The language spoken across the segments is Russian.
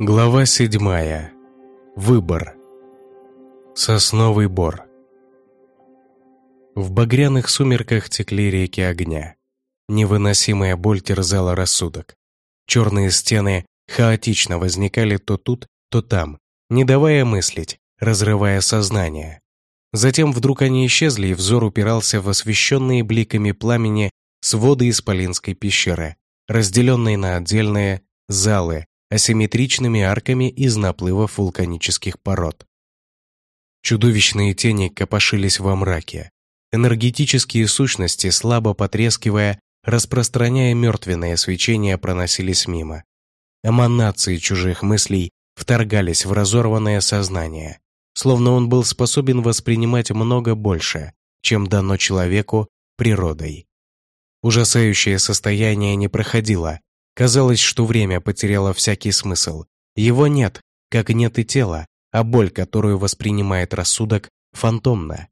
Глава седьмая. Выбор. Сосновый бор. В багряных сумерках текли реки огня. Невыносимая боль терзала рассудок. Черные стены хаотично возникали то тут, то там, не давая мыслить, разрывая сознание. Затем вдруг они исчезли, и взор упирался в освещенные бликами пламени своды Исполинской пещеры, разделенные на отдельные залы, асимметричными арками из наплывов вулканических пород. Чудовищные тени копошились во мраке. Энергетические сущности, слабо потрескивая, распространяя мертвенное свечение, проносились мимо. Эманации чужих мыслей вторгались в разорванное сознание, словно он был способен воспринимать много больше, чем дано человеку природой. Ужасающее состояние не проходило, Казалось, что время потеряло всякий смысл. Его нет, как нет и тела, а боль, которую воспринимает рассудок, фантомна.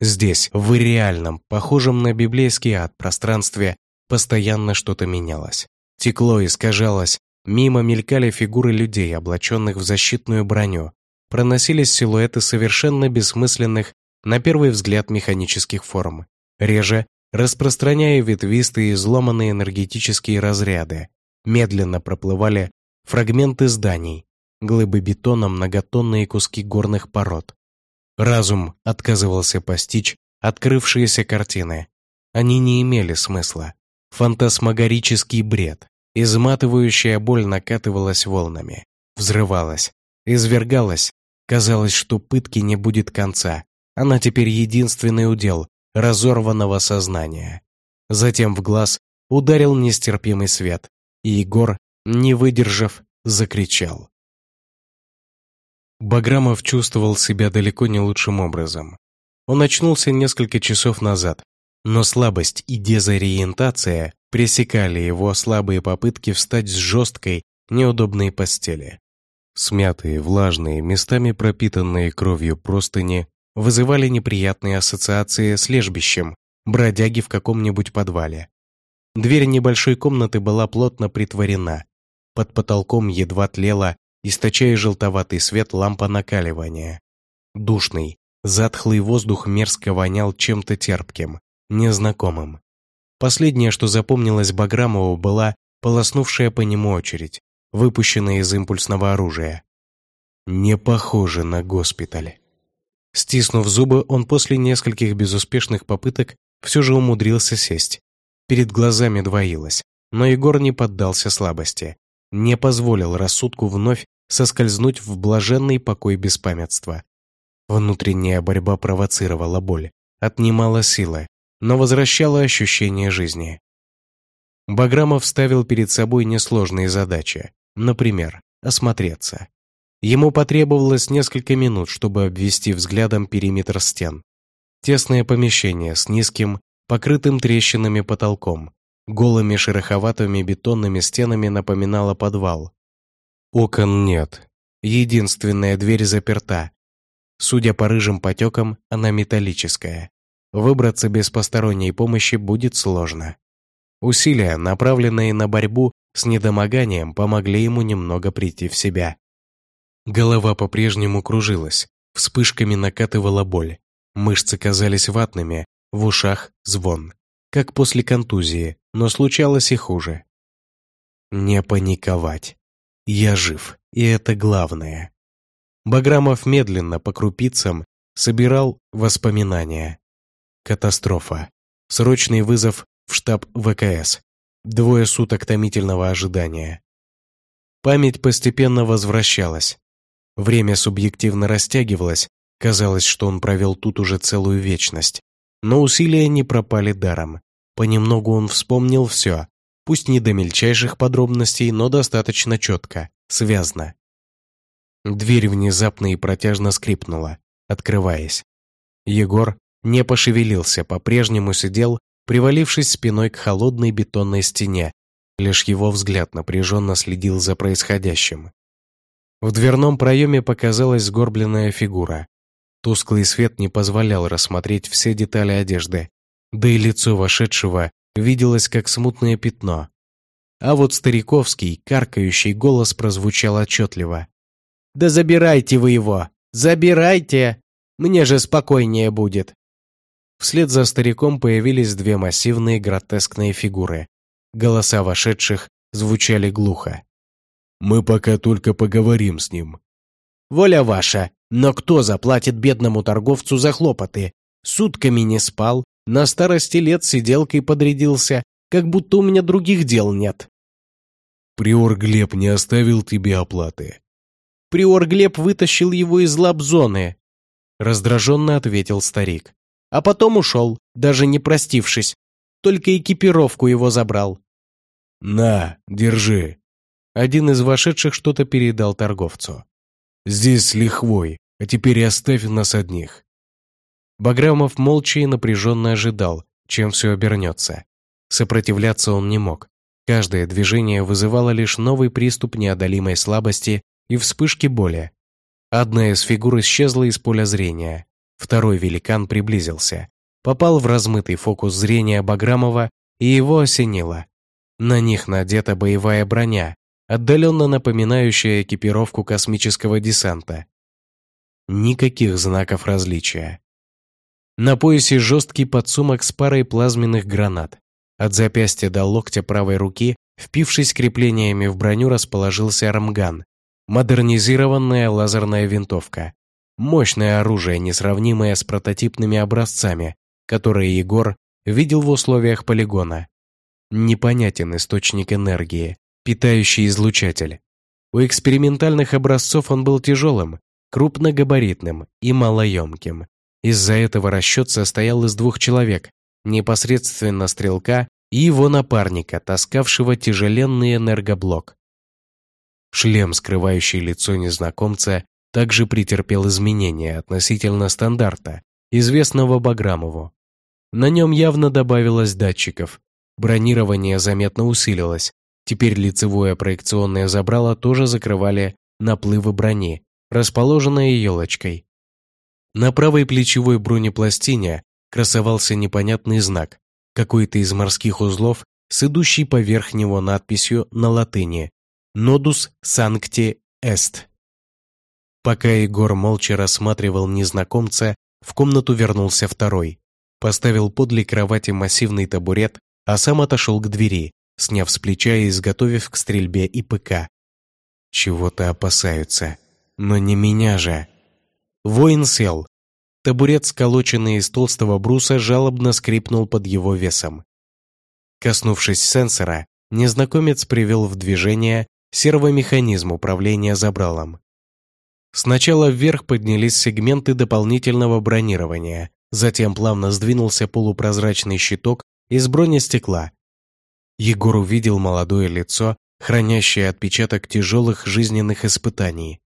Здесь, в реальном, похожем на библейский ад пространстве, постоянно что-то менялось. Текло, искажалось, мимо мелькали фигуры людей, облаченных в защитную броню. Проносились силуэты совершенно бессмысленных, на первый взгляд, механических форм. Реже распространяя ветвистые изломанные энергетические разряды. Медленно проплывали фрагменты зданий, глыбы бетона, многотонные куски горных пород. Разум отказывался постичь открывшиеся картины. Они не имели смысла. Фантасмагорический бред. Изматывающая боль накатывалась волнами, взрывалась, извергалась. Казалось, что пытки не будет конца. Она теперь единственный удел, разорванного сознания. Затем в глаз ударил нестерпимый свет, и Егор, не выдержав, закричал. Баграмов чувствовал себя далеко не лучшим образом. Он очнулся несколько часов назад, но слабость и дезориентация пресекали его слабые попытки встать с жесткой, неудобной постели. Смятые, влажные, местами пропитанные кровью простыни вызывали неприятные ассоциации с лежбищем, бродяги в каком-нибудь подвале. Дверь небольшой комнаты была плотно притворена. Под потолком едва тлела, источая желтоватый свет лампа накаливания. Душный, затхлый воздух мерзко вонял чем-то терпким, незнакомым. Последнее, что запомнилось Баграмову, была полоснувшая по нему очередь, выпущенная из импульсного оружия. Не похоже на госпиталь. Стиснув зубы, он после нескольких безуспешных попыток все же умудрился сесть. Перед глазами двоилось, но Егор не поддался слабости, не позволил рассудку вновь соскользнуть в блаженный покой беспамятства. Внутренняя борьба провоцировала боль, отнимала силы, но возвращала ощущение жизни. Баграмов ставил перед собой несложные задачи, например, осмотреться. Ему потребовалось несколько минут, чтобы обвести взглядом периметр стен. Тесное помещение с низким, покрытым трещинами потолком, голыми шероховатыми бетонными стенами напоминало подвал. Окон нет. Единственная дверь заперта. Судя по рыжим потекам, она металлическая. Выбраться без посторонней помощи будет сложно. Усилия, направленные на борьбу с недомоганием, помогли ему немного прийти в себя. Голова по-прежнему кружилась, вспышками накатывала боль. Мышцы казались ватными, в ушах звон. Как после контузии, но случалось и хуже. Не паниковать. Я жив, и это главное. Баграмов медленно по крупицам собирал воспоминания. Катастрофа. Срочный вызов в штаб ВКС. Двое суток томительного ожидания. Память постепенно возвращалась. Время субъективно растягивалось, казалось, что он провел тут уже целую вечность. Но усилия не пропали даром. Понемногу он вспомнил все, пусть не до мельчайших подробностей, но достаточно четко, связно. Дверь внезапно и протяжно скрипнула, открываясь. Егор не пошевелился, по-прежнему сидел, привалившись спиной к холодной бетонной стене. Лишь его взгляд напряженно следил за происходящим. В дверном проеме показалась сгорбленная фигура. Тусклый свет не позволял рассмотреть все детали одежды, да и лицо вошедшего виделось как смутное пятно. а вот стариковский, каркающий голос прозвучал отчетливо. «Да забирайте вы его! Забирайте! Мне же спокойнее будет!» Вслед за стариком появились две массивные гротескные фигуры. Голоса вошедших звучали глухо. «Мы пока только поговорим с ним». «Воля ваша, но кто заплатит бедному торговцу за хлопоты? Сутками не спал, на старости лет сиделкой подрядился, как будто у меня других дел нет». «Приор Глеб не оставил тебе оплаты». «Приор Глеб вытащил его из лап-зоны», — раздраженно ответил старик. А потом ушел, даже не простившись. Только экипировку его забрал. «На, держи». Один из вошедших что-то передал торговцу. «Здесь лихвой, а теперь оставь нас одних». Баграмов молча и напряженно ожидал, чем все обернется. Сопротивляться он не мог. Каждое движение вызывало лишь новый приступ неодолимой слабости и вспышки боли. Одна из фигур исчезла из поля зрения. Второй великан приблизился, попал в размытый фокус зрения Баграмова и его осенило. На них надета боевая броня, отдаленно напоминающая экипировку космического десанта. Никаких знаков различия. На поясе жесткий подсумок с парой плазменных гранат. От запястья до локтя правой руки, впившись креплениями в броню, расположился армган, модернизированная лазерная винтовка. Мощное оружие, несравнимое с прототипными образцами, которые Егор видел в условиях полигона. Непонятен источник энергии, питающий излучатель. У экспериментальных образцов он был тяжелым, крупногабаритным и малоемким. Из-за этого расчет состоял из двух человек, непосредственно стрелка и его напарника, таскавшего тяжеленный энергоблок. Шлем, скрывающий лицо незнакомца, также претерпел изменения относительно стандарта, известного Баграмову. На нем явно добавилось датчиков, бронирование заметно усилилось, теперь лицевое проекционное забрало тоже закрывали наплывы брони, расположенные елочкой. На правой плечевой бронепластине красовался непонятный знак, какой-то из морских узлов с идущей поверх него надписью на латыни «Nodus Sancti Est». Пока Егор молча рассматривал незнакомца, в комнату вернулся второй. Поставил подле кровати массивный табурет, а сам отошел к двери, сняв с плеча и изготовив к стрельбе и ПК. Чего-то опасаются. Но не меня же. Воин сел. Табурет, сколоченный из толстого бруса, жалобно скрипнул под его весом. Коснувшись сенсора, незнакомец привел в движение сервомеханизм управления забралом. Сначала вверх поднялись сегменты дополнительного бронирования, затем плавно сдвинулся полупрозрачный щиток из бронестекла. Егор увидел молодое лицо, хранящее отпечаток тяжелых жизненных испытаний.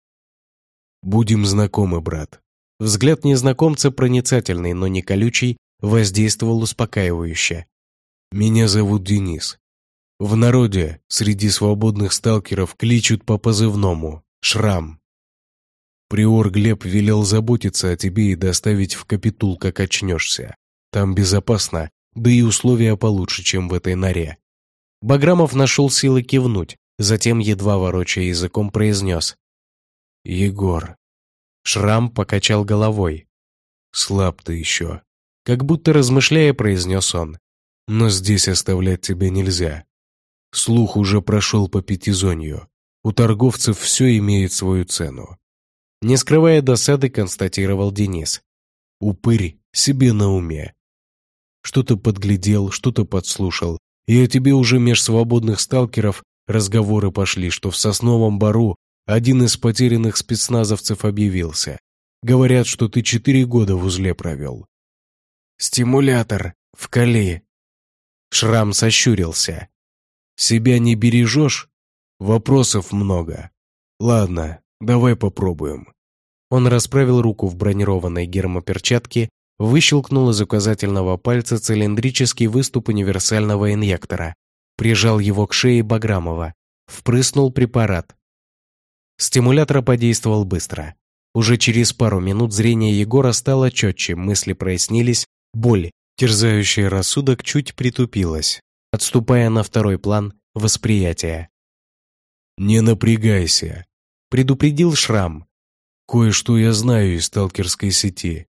«Будем знакомы, брат». Взгляд незнакомца проницательный, но не колючий, воздействовал успокаивающе. «Меня зовут Денис. В народе, среди свободных сталкеров, кличут по позывному «Шрам». Приор Глеб велел заботиться о тебе и доставить в капитул, как очнешься. Там безопасно, да и условия получше, чем в этой норе». Баграмов нашел силы кивнуть, затем, едва ворочая языком, произнес. «Егор». Шрам покачал головой. «Слаб ты еще». Как будто размышляя, произнес он. «Но здесь оставлять тебя нельзя. Слух уже прошел по пятизонью. У торговцев все имеет свою цену. Не скрывая досады, констатировал Денис. «Упырь себе на уме. Что-то подглядел, что-то подслушал, и о тебе уже меж свободных сталкеров разговоры пошли, что в Сосновом Бару один из потерянных спецназовцев объявился. Говорят, что ты четыре года в узле провел». «Стимулятор, в кали». Шрам сощурился. «Себя не бережешь? Вопросов много. Ладно, давай попробуем. Он расправил руку в бронированной гермоперчатке, выщелкнул из указательного пальца цилиндрический выступ универсального инъектора, прижал его к шее Баграмова, впрыснул препарат. Стимулятор подействовал быстро. Уже через пару минут зрение Егора стало четче, мысли прояснились, боль, терзающая рассудок, чуть притупилась, отступая на второй план, восприятия. «Не напрягайся», — предупредил Шрам. «Кое-что я знаю из сталкерской сети.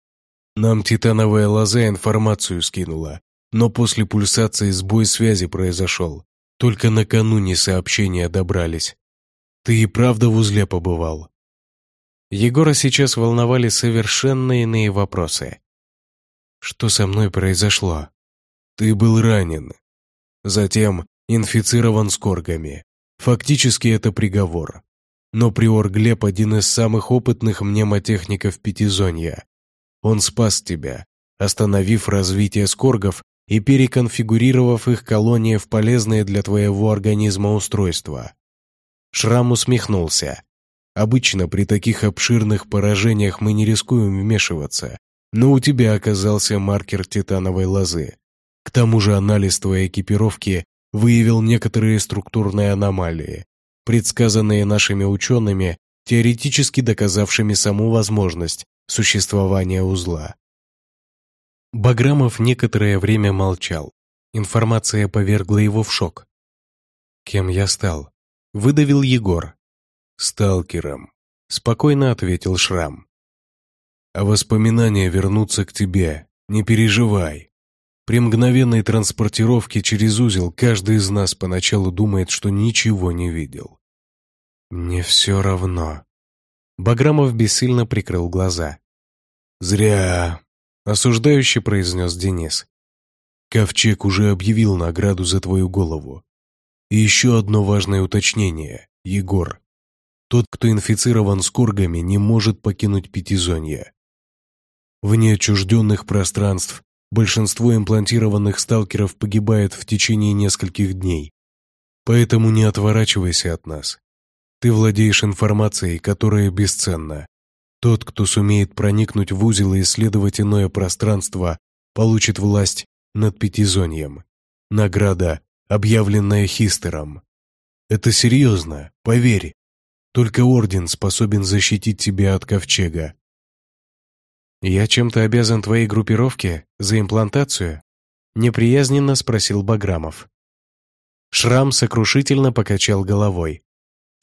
Нам титановая лоза информацию скинула, но после пульсации сбой связи произошел. Только накануне сообщения добрались. Ты и правда в узле побывал?» Егора сейчас волновали совершенно иные вопросы. «Что со мной произошло?» «Ты был ранен. Затем инфицирован скоргами. Фактически это приговор. Но приор Глеб один из самых опытных мнемотехников Пятизонья. Он спас тебя, остановив развитие скоргов и переконфигурировав их колонии в полезные для твоего организма устройства. Шрам усмехнулся. Обычно при таких обширных поражениях мы не рискуем вмешиваться, но у тебя оказался маркер титановой лозы. К тому же анализ твоей экипировки выявил некоторые структурные аномалии, предсказанные нашими учеными, теоретически доказавшими саму возможность существования узла. Баграмов некоторое время молчал. Информация повергла его в шок. «Кем я стал?» — выдавил Егор. «Сталкером», — спокойно ответил Шрам. «А воспоминания вернутся к тебе, не переживай. При мгновенной транспортировке через узел каждый из нас поначалу думает, что ничего не видел. «Мне все равно». Баграмов бессильно прикрыл глаза. «Зря», — осуждающе произнес Денис. «Ковчег уже объявил награду за твою голову. И еще одно важное уточнение, Егор. Тот, кто инфицирован скоргами, не может покинуть Пятизонье. Вне отчужденных пространств большинство имплантированных сталкеров погибает в течение нескольких дней. Поэтому не отворачивайся от нас. Ты владеешь информацией, которая бесценна. Тот, кто сумеет проникнуть в узел и исследовать иное пространство, получит власть над Пятизоньем. Награда, объявленная Хистером. Это серьезно, поверь. Только Орден способен защитить тебя от Ковчега. «Я чем-то обязан твоей группировке за имплантацию?» Неприязненно спросил Баграмов. Шрам сокрушительно покачал головой.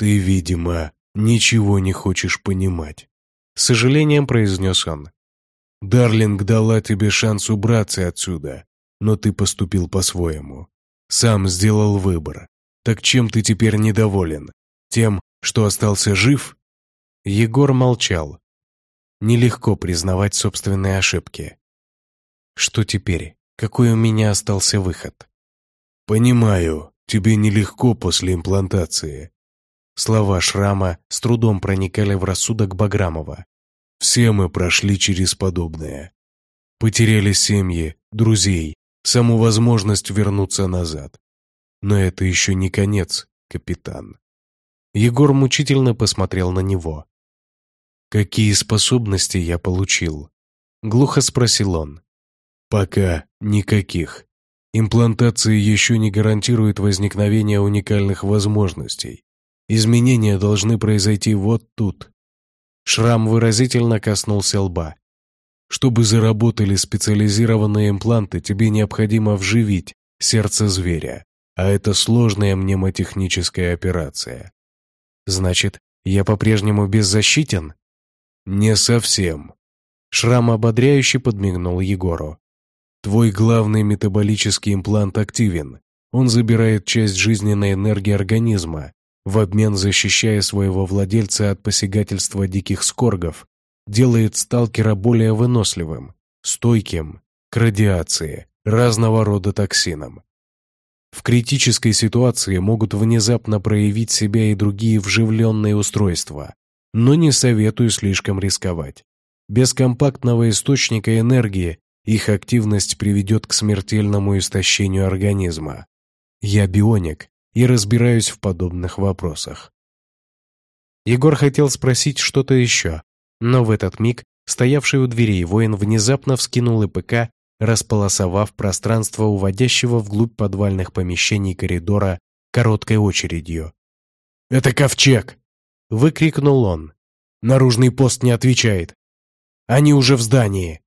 «Ты, видимо, ничего не хочешь понимать», — с сожалением произнес он. «Дарлинг дала тебе шанс убраться отсюда, но ты поступил по-своему. Сам сделал выбор. Так чем ты теперь недоволен? Тем, что остался жив?» Егор молчал, Нелегко признавать собственные ошибки. Что теперь? Какой у меня остался выход? «Понимаю, тебе нелегко после имплантации». Слова Шрама с трудом проникали в рассудок Баграмова. «Все мы прошли через подобное. Потеряли семьи, друзей, саму возможность вернуться назад. Но это еще не конец, капитан». Егор мучительно посмотрел на него. «Какие способности я получил?» — глухо спросил он. «Пока никаких. Имплантация еще не гарантирует возникновение уникальных возможностей. Изменения должны произойти вот тут». Шрам выразительно коснулся лба. «Чтобы заработали специализированные импланты, тебе необходимо вживить сердце зверя, а это сложная мнемотехническая операция». «Значит, я по-прежнему беззащитен?» «Не совсем». Шрам ободряюще подмигнул Егору. «Твой главный метаболический имплант активен. Он забирает часть жизненной энергии организма, в обмен защищая своего владельца от посягательства диких скоргов, делает сталкера более выносливым, стойким к радиации, разного рода токсинам. В критической ситуации могут внезапно проявить себя и другие вживленные устройства, но не советую слишком рисковать. Без компактного источника энергии их активность приведет к смертельному истощению организма. Я бионик и разбираюсь в подобных вопросах. Егор хотел спросить что-то еще, но в этот миг стоявший у дверей воин внезапно вскинул ИПК, располосовав пространство уводящего вглубь подвальных помещений коридора короткой очередью. «Это ковчег!» Выкрикнул он. «Наружный пост не отвечает. Они уже в здании».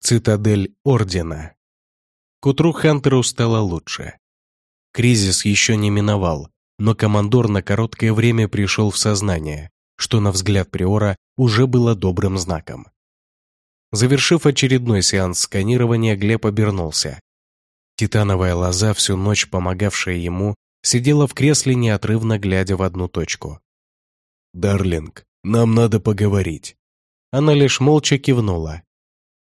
Цитадель Ордена. К утру Хантеру стало лучше. Кризис еще не миновал, но командор на короткое время пришел в сознание, что на взгляд Приора уже было добрым знаком. Завершив очередной сеанс сканирования, Глеб обернулся. Титановая лоза, всю ночь помогавшая ему, сидела в кресле, неотрывно глядя в одну точку. «Дарлинг, нам надо поговорить». Она лишь молча кивнула.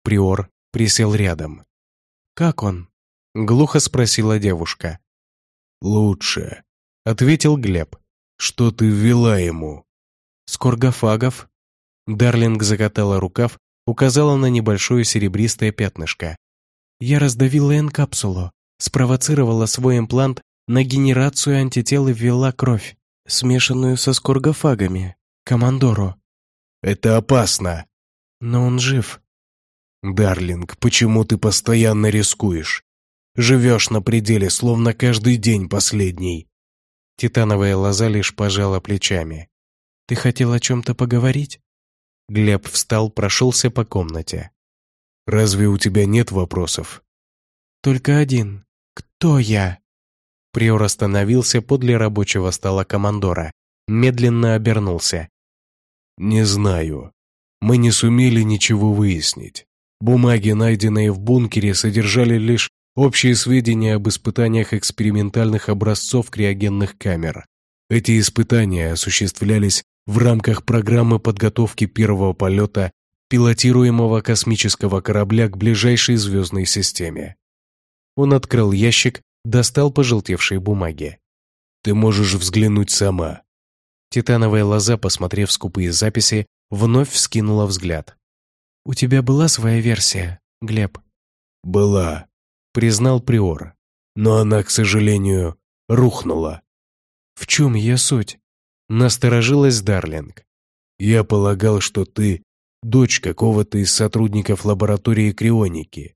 Приор присел рядом. «Как он?» — глухо спросила девушка. «Лучше», — ответил Глеб. «Что ты ввела ему?» «Скоргофагов». Дарлинг закатала рукав, указала на небольшое серебристое пятнышко. «Я раздавила N-капсулу, спровоцировала свой имплант на генерацию антител и ввела кровь, смешанную со скоргофагами, командору». «Это опасно!» «Но он жив». «Дарлинг, почему ты постоянно рискуешь? Живешь на пределе, словно каждый день последний». Титановая лоза лишь пожала плечами. «Ты хотел о чем-то поговорить?» Глеб встал, прошелся по комнате. «Разве у тебя нет вопросов?» «Только один. Кто я?» Приор остановился подле рабочего стола командора, медленно обернулся. «Не знаю. Мы не сумели ничего выяснить. Бумаги, найденные в бункере, содержали лишь Общие сведения об испытаниях экспериментальных образцов криогенных камер. Эти испытания осуществлялись в рамках программы подготовки первого полета пилотируемого космического корабля к ближайшей звездной системе. Он открыл ящик, достал пожелтевшие бумаги. «Ты можешь взглянуть сама». Титановая лоза, посмотрев скупые записи, вновь вскинула взгляд. «У тебя была своя версия, Глеб?» «Была признал Приор. Но она, к сожалению, рухнула. В чем ее суть? Насторожилась Дарлинг. Я полагал, что ты дочь какого-то из сотрудников лаборатории крионики.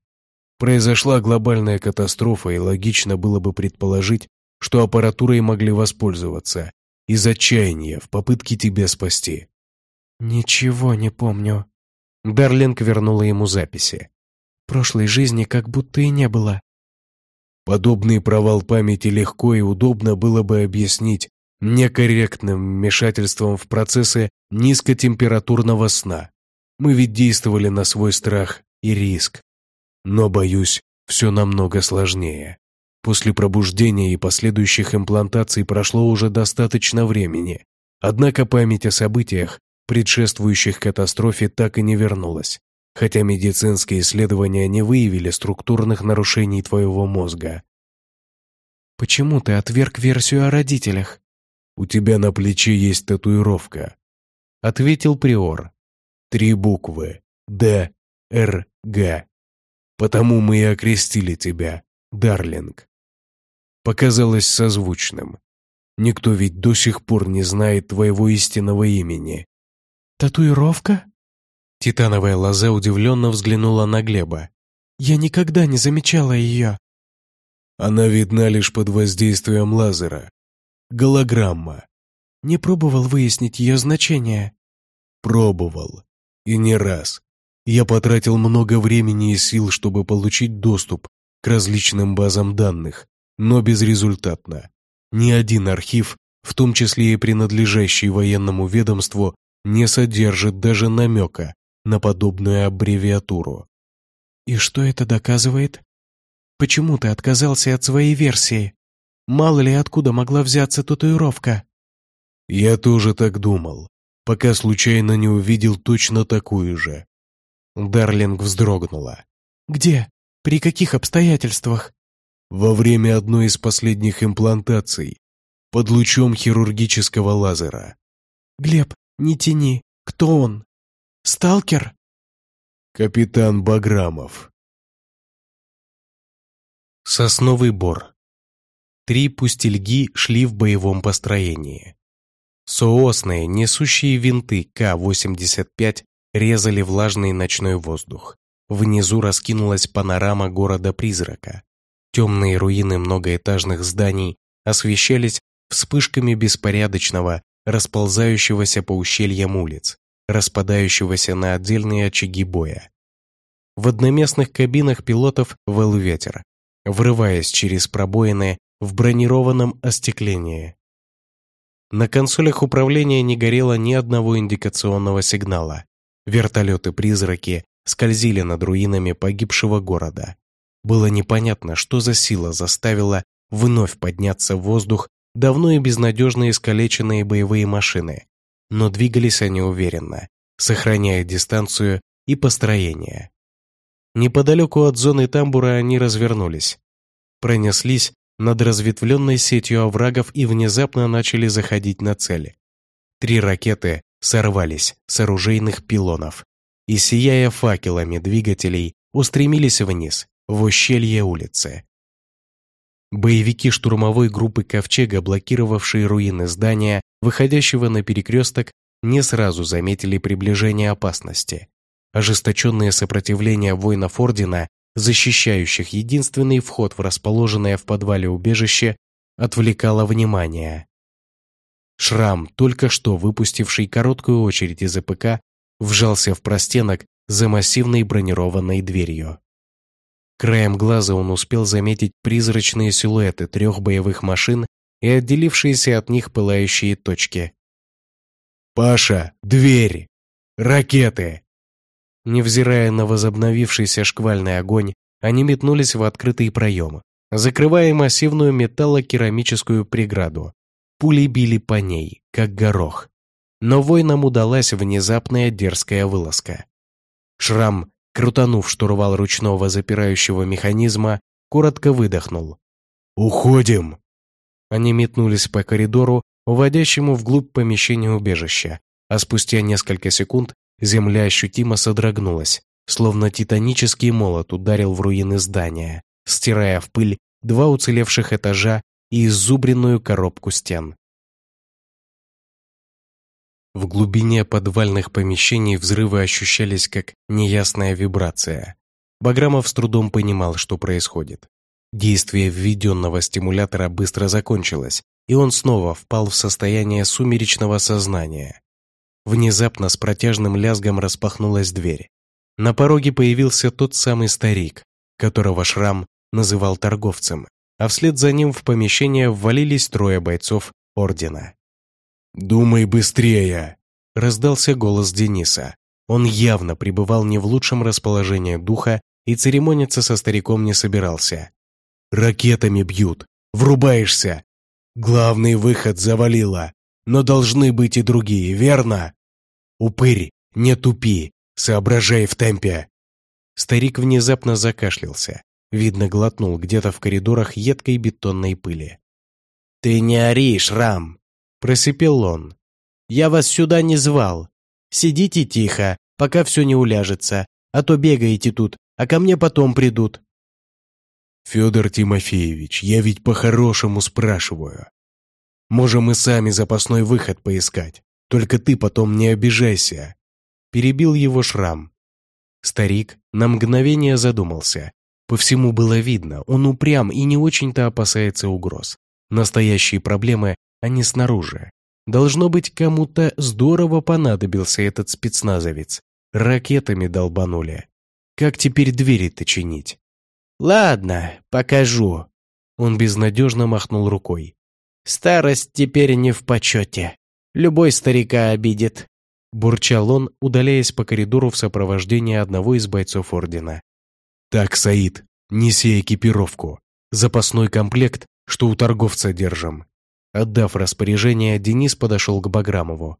Произошла глобальная катастрофа, и логично было бы предположить, что аппаратурой могли воспользоваться из отчаяния в попытке тебя спасти. «Ничего не помню». Дарлинг вернула ему записи. Прошлой жизни как будто и не было. Подобный провал памяти легко и удобно было бы объяснить некорректным вмешательством в процессы низкотемпературного сна. Мы ведь действовали на свой страх и риск. Но, боюсь, все намного сложнее. После пробуждения и последующих имплантаций прошло уже достаточно времени. Однако память о событиях, предшествующих катастрофе, так и не вернулась хотя медицинские исследования не выявили структурных нарушений твоего мозга. Почему ты отверг версию о родителях? У тебя на плече есть татуировка. Ответил Приор. Три буквы. Д, Р, Г. Потому мы и окрестили тебя, Дарлинг. Показалось созвучным. Никто ведь до сих пор не знает твоего истинного имени. Татуировка? Титановая лоза удивленно взглянула на Глеба. «Я никогда не замечала ее». «Она видна лишь под воздействием лазера. Голограмма». «Не пробовал выяснить ее значение?» «Пробовал. И не раз. Я потратил много времени и сил, чтобы получить доступ к различным базам данных, но безрезультатно. Ни один архив, в том числе и принадлежащий военному ведомству, не содержит даже намека на подобную аббревиатуру. «И что это доказывает? Почему ты отказался от своей версии? Мало ли откуда могла взяться татуировка?» «Я тоже так думал, пока случайно не увидел точно такую же». Дарлинг вздрогнула. «Где? При каких обстоятельствах?» «Во время одной из последних имплантаций, под лучом хирургического лазера». «Глеб, не тяни. Кто он?» Сталкер? Капитан Баграмов. Сосновый бор. Три пустельги шли в боевом построении. Соосные, несущие винты К-85 резали влажный ночной воздух. Внизу раскинулась панорама города-призрака. Темные руины многоэтажных зданий освещались вспышками беспорядочного, расползающегося по ущельям улиц распадающегося на отдельные очаги боя. В одноместных кабинах пилотов выл ветер. Врываясь через пробоины, в бронированном остеклении. На консолях управления не горело ни одного индикационного сигнала. Вертолеты-призраки скользили над руинами погибшего города. Было непонятно, что за сила заставила вновь подняться в воздух давно и безнадежно искалеченные боевые машины, но двигались они уверенно, сохраняя дистанцию и построение. Неподалеку от зоны тамбура они развернулись, пронеслись над разветвленной сетью оврагов и внезапно начали заходить на цели. Три ракеты сорвались с оружейных пилонов и, сияя факелами двигателей, устремились вниз, в ущелье улицы. Боевики штурмовой группы «Ковчега», блокировавшие руины здания, выходящего на перекресток, не сразу заметили приближение опасности. Ожесточенное сопротивление воинов Ордена защищающих единственный вход в расположенное в подвале убежище, отвлекало внимание. Шрам, только что выпустивший короткую очередь из АПК, вжался в простенок за массивной бронированной дверью. Краем глаза он успел заметить призрачные силуэты трех боевых машин и отделившиеся от них пылающие точки. «Паша, дверь! Ракеты!» Невзирая на возобновившийся шквальный огонь, они метнулись в открытый проем, закрывая массивную металлокерамическую преграду. Пули били по ней, как горох. Но воинам удалась внезапная дерзкая вылазка. Шрам, крутанув штурвал ручного запирающего механизма, коротко выдохнул. «Уходим!» Они метнулись по коридору, уводящему вглубь помещения убежища, а спустя несколько секунд Земля ощутимо содрогнулась, словно титанический молот ударил в руины здания, стирая в пыль два уцелевших этажа и изубренную коробку стен. В глубине подвальных помещений взрывы ощущались как неясная вибрация. Баграмов с трудом понимал, что происходит. Действие введенного стимулятора быстро закончилось, и он снова впал в состояние сумеречного сознания. Внезапно с протяжным лязгом распахнулась дверь. На пороге появился тот самый старик, которого Шрам называл торговцем, а вслед за ним в помещение ввалились трое бойцов Ордена. «Думай быстрее!» – раздался голос Дениса. Он явно пребывал не в лучшем расположении духа и церемониться со стариком не собирался. «Ракетами бьют! Врубаешься! Главный выход завалило! но должны быть и другие, верно? Упырь, не тупи, соображай в темпе. Старик внезапно закашлялся. Видно, глотнул где-то в коридорах едкой бетонной пыли. «Ты не ори, Шрам!» – просипел он. «Я вас сюда не звал. Сидите тихо, пока все не уляжется, а то бегаете тут, а ко мне потом придут». «Федор Тимофеевич, я ведь по-хорошему спрашиваю. Можем мы сами запасной выход поискать. Только ты потом не обижайся». Перебил его шрам. Старик на мгновение задумался. По всему было видно, он упрям и не очень-то опасается угроз. Настоящие проблемы, они снаружи. Должно быть, кому-то здорово понадобился этот спецназовец. Ракетами долбанули. Как теперь двери-то чинить? «Ладно, покажу». Он безнадежно махнул рукой. Старость теперь не в почете. Любой старика обидит. Бурчал он, удаляясь по коридору в сопровождении одного из бойцов Ордена. «Так, Саид, неси экипировку. Запасной комплект, что у торговца держим». Отдав распоряжение, Денис подошел к Баграмову.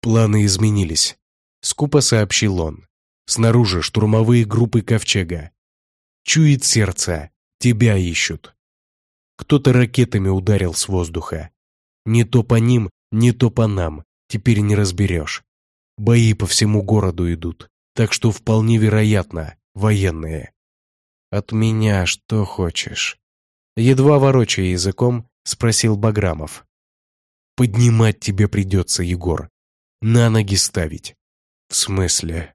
«Планы изменились», — скупо сообщил он. «Снаружи штурмовые группы Ковчега. Чует сердце, тебя ищут». Кто-то ракетами ударил с воздуха. Не то по ним, не то по нам, теперь не разберешь. Бои по всему городу идут, так что вполне вероятно, военные. От меня что хочешь? Едва ворочая языком, спросил Баграмов. Поднимать тебе придется, Егор. На ноги ставить. В смысле?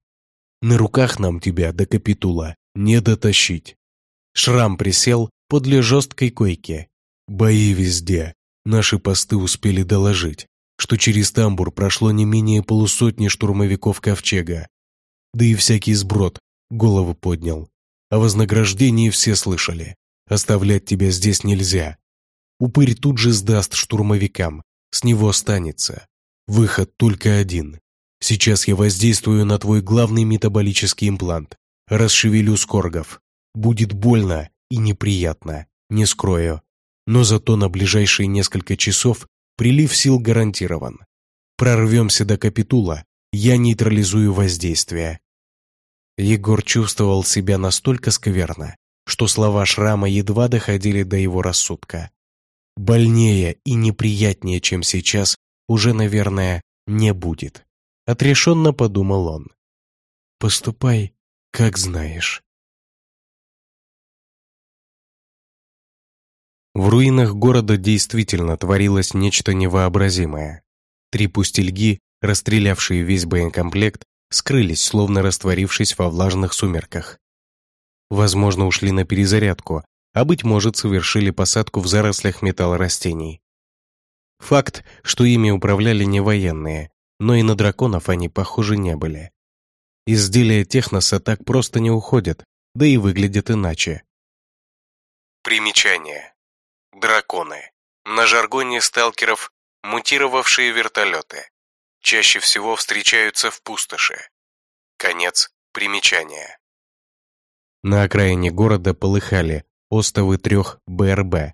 На руках нам тебя до капитула не дотащить. Шрам присел, подле жесткой койки. Бои везде. Наши посты успели доложить, что через тамбур прошло не менее полусотни штурмовиков Ковчега. Да и всякий сброд голову поднял. О вознаграждении все слышали. Оставлять тебя здесь нельзя. Упырь тут же сдаст штурмовикам, с него останется. Выход только один. Сейчас я воздействую на твой главный метаболический имплант. Расшевелю скоргов. Будет больно и неприятно, не скрою. Но зато на ближайшие несколько часов прилив сил гарантирован. Прорвемся до капитула, я нейтрализую воздействие. Егор чувствовал себя настолько скверно, что слова шрама едва доходили до его рассудка. Больнее и неприятнее, чем сейчас, уже, наверное, не будет. Отрешенно подумал он. Поступай, как знаешь. В руинах города действительно творилось нечто невообразимое. Три пустельги, расстрелявшие весь боекомплект, скрылись, словно растворившись во влажных сумерках. Возможно, ушли на перезарядку, а, быть может, совершили посадку в зарослях металлорастений. Факт, что ими управляли не военные, но и на драконов они, похоже, не были. Изделия техноса так просто не уходят, да и выглядят иначе. Примечание. Драконы. На жаргоне сталкеров мутировавшие вертолеты. Чаще всего встречаются в пустоши. Конец примечания. На окраине города полыхали остовы трех БРБ.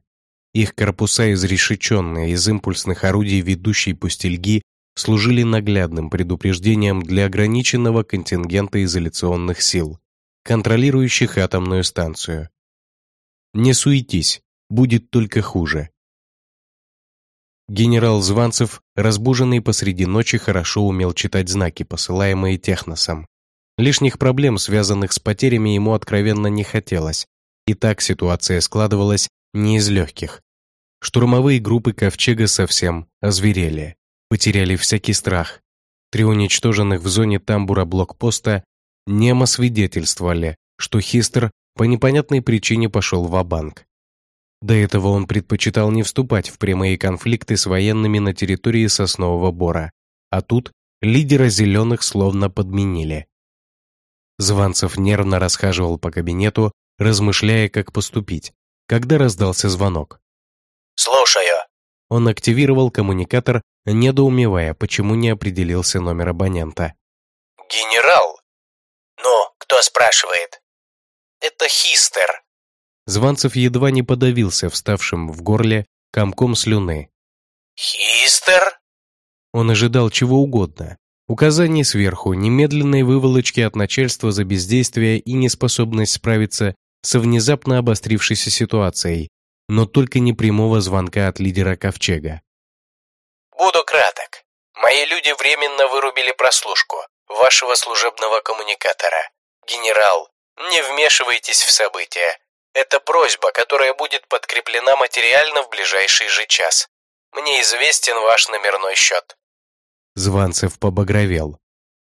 Их корпуса, изрешеченные из импульсных орудий ведущей пустельги, служили наглядным предупреждением для ограниченного контингента изоляционных сил, контролирующих атомную станцию. Не суетись, будет только хуже. Генерал Званцев, разбуженный посреди ночи, хорошо умел читать знаки, посылаемые техносом. Лишних проблем, связанных с потерями, ему откровенно не хотелось. И так ситуация складывалась не из легких. Штурмовые группы Ковчега совсем озверели, потеряли всякий страх. Три уничтоженных в зоне тамбура блокпоста немо свидетельствовали, что Хистер по непонятной причине пошел в банк До этого он предпочитал не вступать в прямые конфликты с военными на территории Соснового Бора, а тут лидера зеленых словно подменили. Званцев нервно расхаживал по кабинету, размышляя, как поступить, когда раздался звонок. «Слушаю». Он активировал коммуникатор, недоумевая, почему не определился номер абонента. «Генерал?» «Ну, кто спрашивает?» «Это Хистер». Званцев едва не подавился вставшим в горле комком слюны. «Хистер?» Он ожидал чего угодно. Указаний сверху, немедленной выволочки от начальства за бездействие и неспособность справиться со внезапно обострившейся ситуацией, но только не прямого звонка от лидера Ковчега. «Буду краток. Мои люди временно вырубили прослушку вашего служебного коммуникатора. Генерал, не вмешивайтесь в события. Это просьба, которая будет подкреплена материально в ближайший же час. Мне известен ваш номерной счет». Званцев побагровел.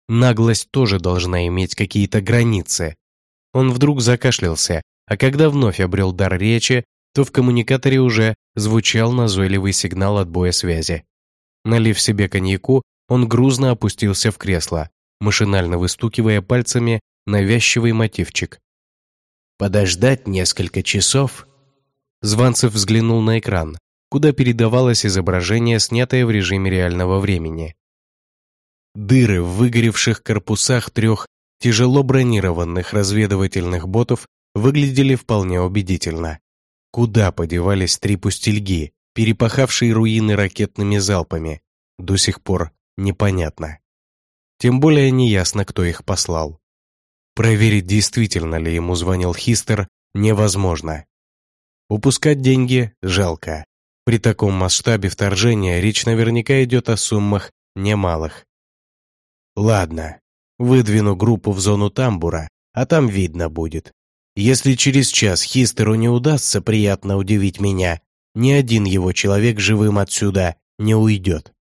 Наглость тоже должна иметь какие-то границы. Он вдруг закашлялся, а когда вновь обрел дар речи, то в коммуникаторе уже звучал назойливый сигнал отбоя связи. Налив себе коньяку, он грузно опустился в кресло, машинально выстукивая пальцами навязчивый мотивчик. «Подождать несколько часов?» Званцев взглянул на экран, куда передавалось изображение, снятое в режиме реального времени. Дыры в выгоревших корпусах трех тяжело бронированных разведывательных ботов выглядели вполне убедительно. Куда подевались три пустельги, перепахавшие руины ракетными залпами, до сих пор непонятно. Тем более неясно, кто их послал. Проверить, действительно ли ему звонил Хистер, невозможно. Упускать деньги жалко. При таком масштабе вторжения речь наверняка идет о суммах немалых. Ладно, Выдвину группу в зону тамбура, а там видно будет. Если через час Хистеру не удастся приятно удивить меня, ни один его человек живым отсюда не уйдет.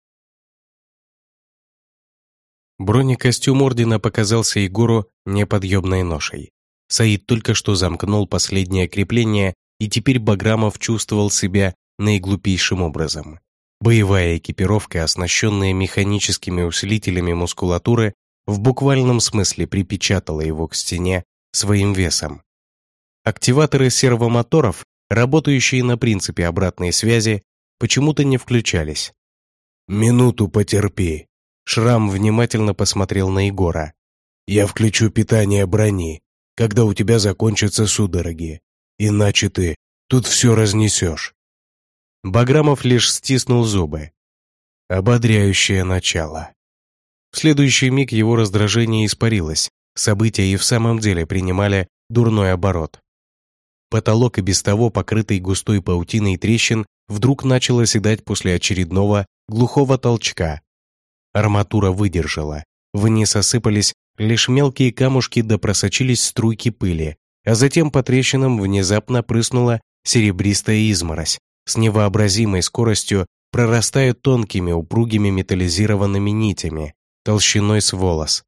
Бронекостюм Ордена показался Егору неподъемной ношей. Саид только что замкнул последнее крепление, и теперь Баграмов чувствовал себя наиглупейшим образом. Боевая экипировка, оснащенная механическими усилителями мускулатуры, в буквальном смысле припечатала его к стене своим весом. Активаторы сервомоторов работающие на принципе обратной связи, почему-то не включались. «Минуту потерпи». Шрам внимательно посмотрел на Егора. «Я включу питание брони, когда у тебя закончатся судороги. Иначе ты тут все разнесешь». Баграмов лишь стиснул зубы. Ободряющее начало. В следующий миг его раздражение испарилось, события и в самом деле принимали дурной оборот. Потолок и без того покрытый густой паутиной трещин вдруг начал оседать после очередного глухого толчка. Арматура выдержала, вниз осыпались лишь мелкие камушки да просочились струйки пыли, а затем по трещинам внезапно прыснула серебристая изморозь, с невообразимой скоростью прорастая тонкими упругими металлизированными нитями, толщиной с волос.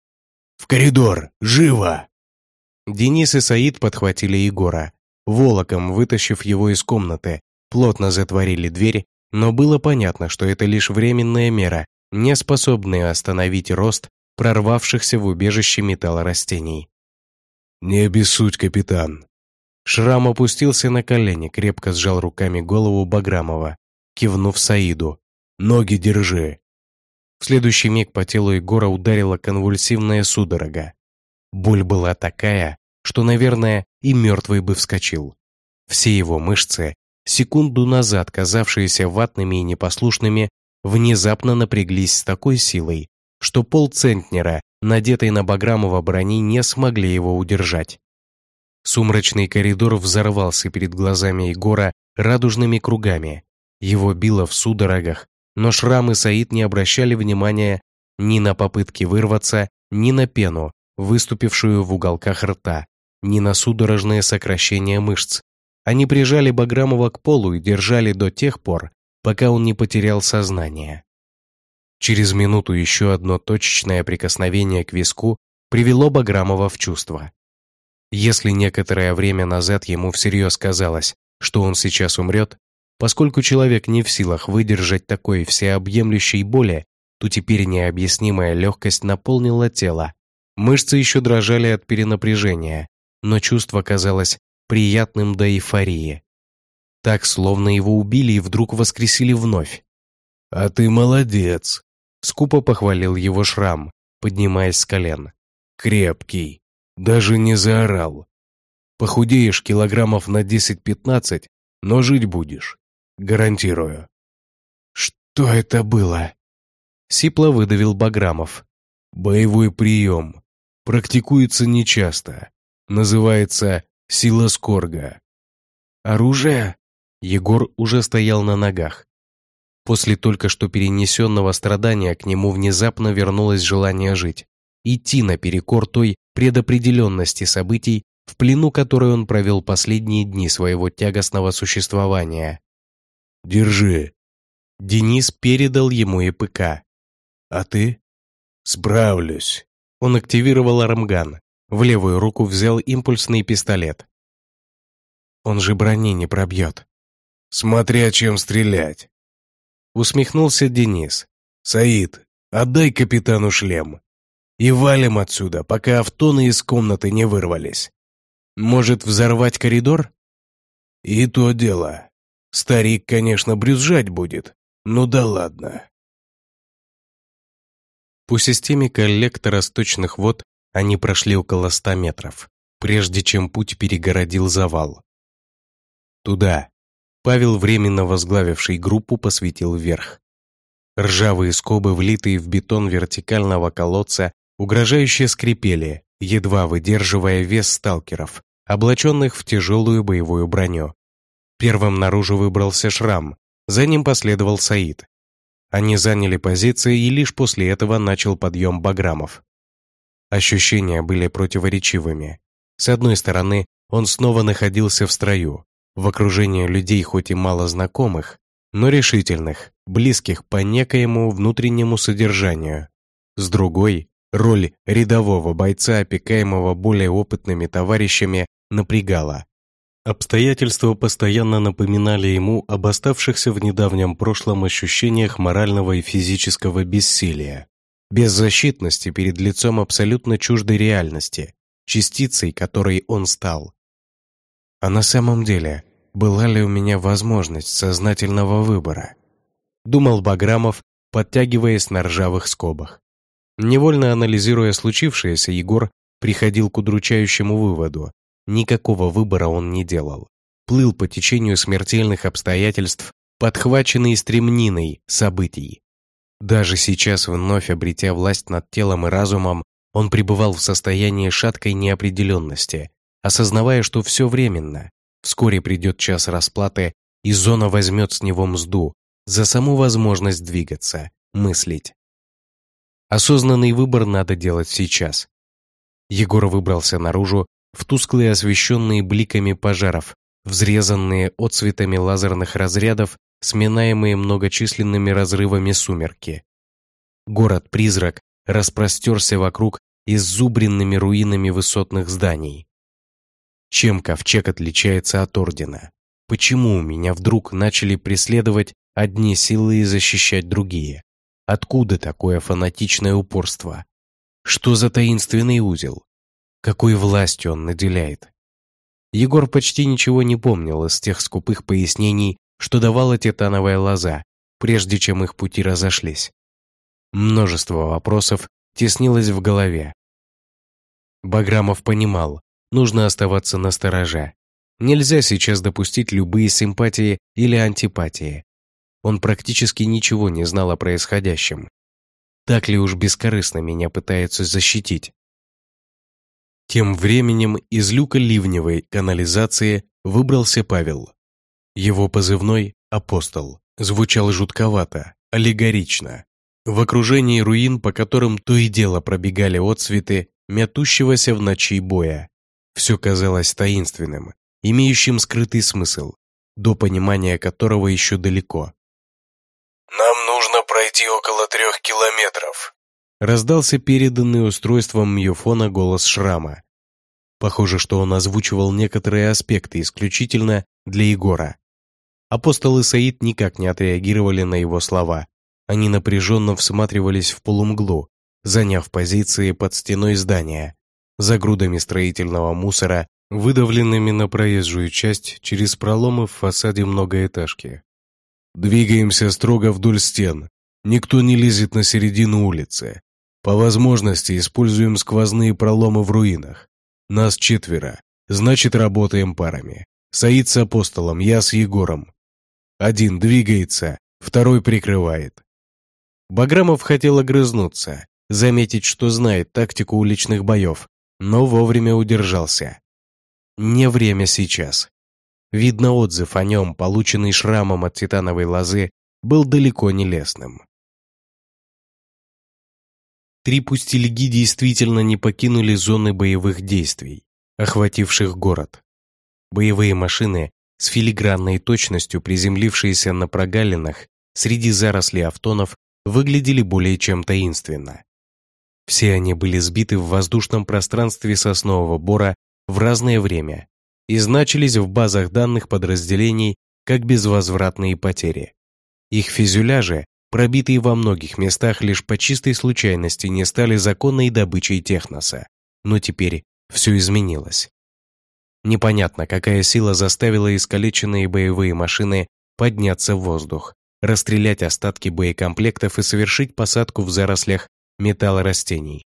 «В коридор! Живо!» Денис и Саид подхватили Егора, волоком вытащив его из комнаты, плотно затворили дверь, но было понятно, что это лишь временная мера, не способная остановить рост прорвавшихся в убежище металлорастений. «Не обессудь, капитан!» Шрам опустился на колени, крепко сжал руками голову Баграмова, кивнув Саиду. «Ноги держи!» В следующий миг по телу Егора ударила конвульсивная судорога. Боль была такая, что, наверное, и мертвый бы вскочил. Все его мышцы, секунду назад казавшиеся ватными и непослушными, внезапно напряглись с такой силой, что полцентнера, надетой на Баграмова брони, не смогли его удержать. Сумрачный коридор взорвался перед глазами Егора радужными кругами. Его било в судорогах, но Шрам и Саид не обращали внимания ни на попытки вырваться, ни на пену, выступившую в уголках рта, ни на судорожное сокращение мышц. Они прижали Баграмова к полу и держали до тех пор, пока он не потерял сознание. Через минуту еще одно точечное прикосновение к виску привело Баграмова в чувство. Если некоторое время назад ему всерьез казалось, что он сейчас умрет, Поскольку человек не в силах выдержать такой всеобъемлющей боли, то теперь необъяснимая легкость наполнила тело. Мышцы еще дрожали от перенапряжения, но чувство казалось приятным до эйфории. Так, словно его убили и вдруг воскресили вновь. «А ты молодец!» — скупо похвалил его шрам, поднимаясь с колен. «Крепкий, даже не заорал. Похудеешь килограммов на 10-15, но жить будешь. Гарантирую. Что это было? Сипло выдавил Баграмов. Боевой прием. Практикуется нечасто. Называется сила скорга. Оружие? Егор уже стоял на ногах. После только что перенесенного страдания к нему внезапно вернулось желание жить. Идти наперекор той предопределенности событий, в плену которой он провел последние дни своего тягостного существования. Держи». Денис передал ему ИПК. «А ты?» «Справлюсь». Он активировал армган. В левую руку взял импульсный пистолет. «Он же брони не пробьет». «Смотря чем стрелять». Усмехнулся Денис. «Саид, отдай капитану шлем. И валим отсюда, пока автоны из комнаты не вырвались. Может, взорвать коридор?» «И то дело. Старик, конечно, брюзжать будет, ну да ладно. По системе коллектора сточных вод они прошли около ста метров, прежде чем путь перегородил завал. Туда. Павел, временно возглавивший группу, посветил вверх. Ржавые скобы, влитые в бетон вертикального колодца, угрожающе скрипели, едва выдерживая вес сталкеров, облаченных в тяжелую боевую броню. Первым наружу выбрался Шрам, за ним последовал Саид. Они заняли позиции, и лишь после этого начал подъем Баграмов. Ощущения были противоречивыми. С одной стороны, он снова находился в строю, в окружении людей хоть и мало знакомых, но решительных, близких по некоему внутреннему содержанию. С другой, роль рядового бойца, опекаемого более опытными товарищами, напрягала. Обстоятельства постоянно напоминали ему об оставшихся в недавнем прошлом ощущениях морального и физического бессилия, беззащитности перед лицом абсолютно чуждой реальности, частицей которой он стал. А на самом деле, была ли у меня возможность сознательного выбора? Думал Баграмов, подтягиваясь на ржавых скобах. Невольно анализируя случившееся, Егор приходил к удручающему выводу. Никакого выбора он не делал. Плыл по течению смертельных обстоятельств, подхваченный стремниной событий. Даже сейчас, вновь обретя власть над телом и разумом, он пребывал в состоянии шаткой неопределенности, осознавая, что все временно. Вскоре придет час расплаты, и зона возьмет с него мзду за саму возможность двигаться, мыслить. Осознанный выбор надо делать сейчас. Егор выбрался наружу в тусклые освещенные бликами пожаров, взрезанные отцветами лазерных разрядов, сминаемые многочисленными разрывами сумерки. Город-призрак распростерся вокруг иззубренными руинами высотных зданий. Чем ковчег отличается от Ордена? Почему меня вдруг начали преследовать одни силы и защищать другие? Откуда такое фанатичное упорство? Что за таинственный узел? Какой властью он наделяет? Егор почти ничего не помнил из тех скупых пояснений, что давала титановая лоза, прежде чем их пути разошлись. Множество вопросов теснилось в голове. Баграмов понимал, нужно оставаться на стороже. Нельзя сейчас допустить любые симпатии или антипатии. Он практически ничего не знал о происходящем. Так ли уж бескорыстно меня пытаются защитить? Тем временем из люка ливневой канализации выбрался Павел. Его позывной «Апостол» звучал жутковато, аллегорично. В окружении руин, по которым то и дело пробегали отцветы мятущегося в ночи боя. Все казалось таинственным, имеющим скрытый смысл, до понимания которого еще далеко. «Нам нужно пройти около трех километров», раздался переданный устройством мьюфона голос Шрама. Похоже, что он озвучивал некоторые аспекты исключительно для Егора. Апостол и Саид никак не отреагировали на его слова. Они напряженно всматривались в полумглу, заняв позиции под стеной здания, за грудами строительного мусора, выдавленными на проезжую часть через проломы в фасаде многоэтажки. «Двигаемся строго вдоль стен. Никто не лезет на середину улицы. По возможности используем сквозные проломы в руинах. Нас четверо, значит, работаем парами. Саид с апостолом, я с Егором. Один двигается, второй прикрывает. Баграмов хотел огрызнуться, заметить, что знает тактику уличных боев, но вовремя удержался. Не время сейчас. Видно, отзыв о нем, полученный шрамом от титановой лозы, был далеко не лестным. Три пустельги действительно не покинули зоны боевых действий, охвативших город. Боевые машины с филигранной точностью приземлившиеся на прогалинах среди зарослей автонов выглядели более чем таинственно. Все они были сбиты в воздушном пространстве соснового бора в разное время и значились в базах данных подразделений как безвозвратные потери. Их фюзеляжи, пробитые во многих местах лишь по чистой случайности, не стали законной добычей техноса. Но теперь все изменилось. Непонятно, какая сила заставила искалеченные боевые машины подняться в воздух, расстрелять остатки боекомплектов и совершить посадку в зарослях металлорастений.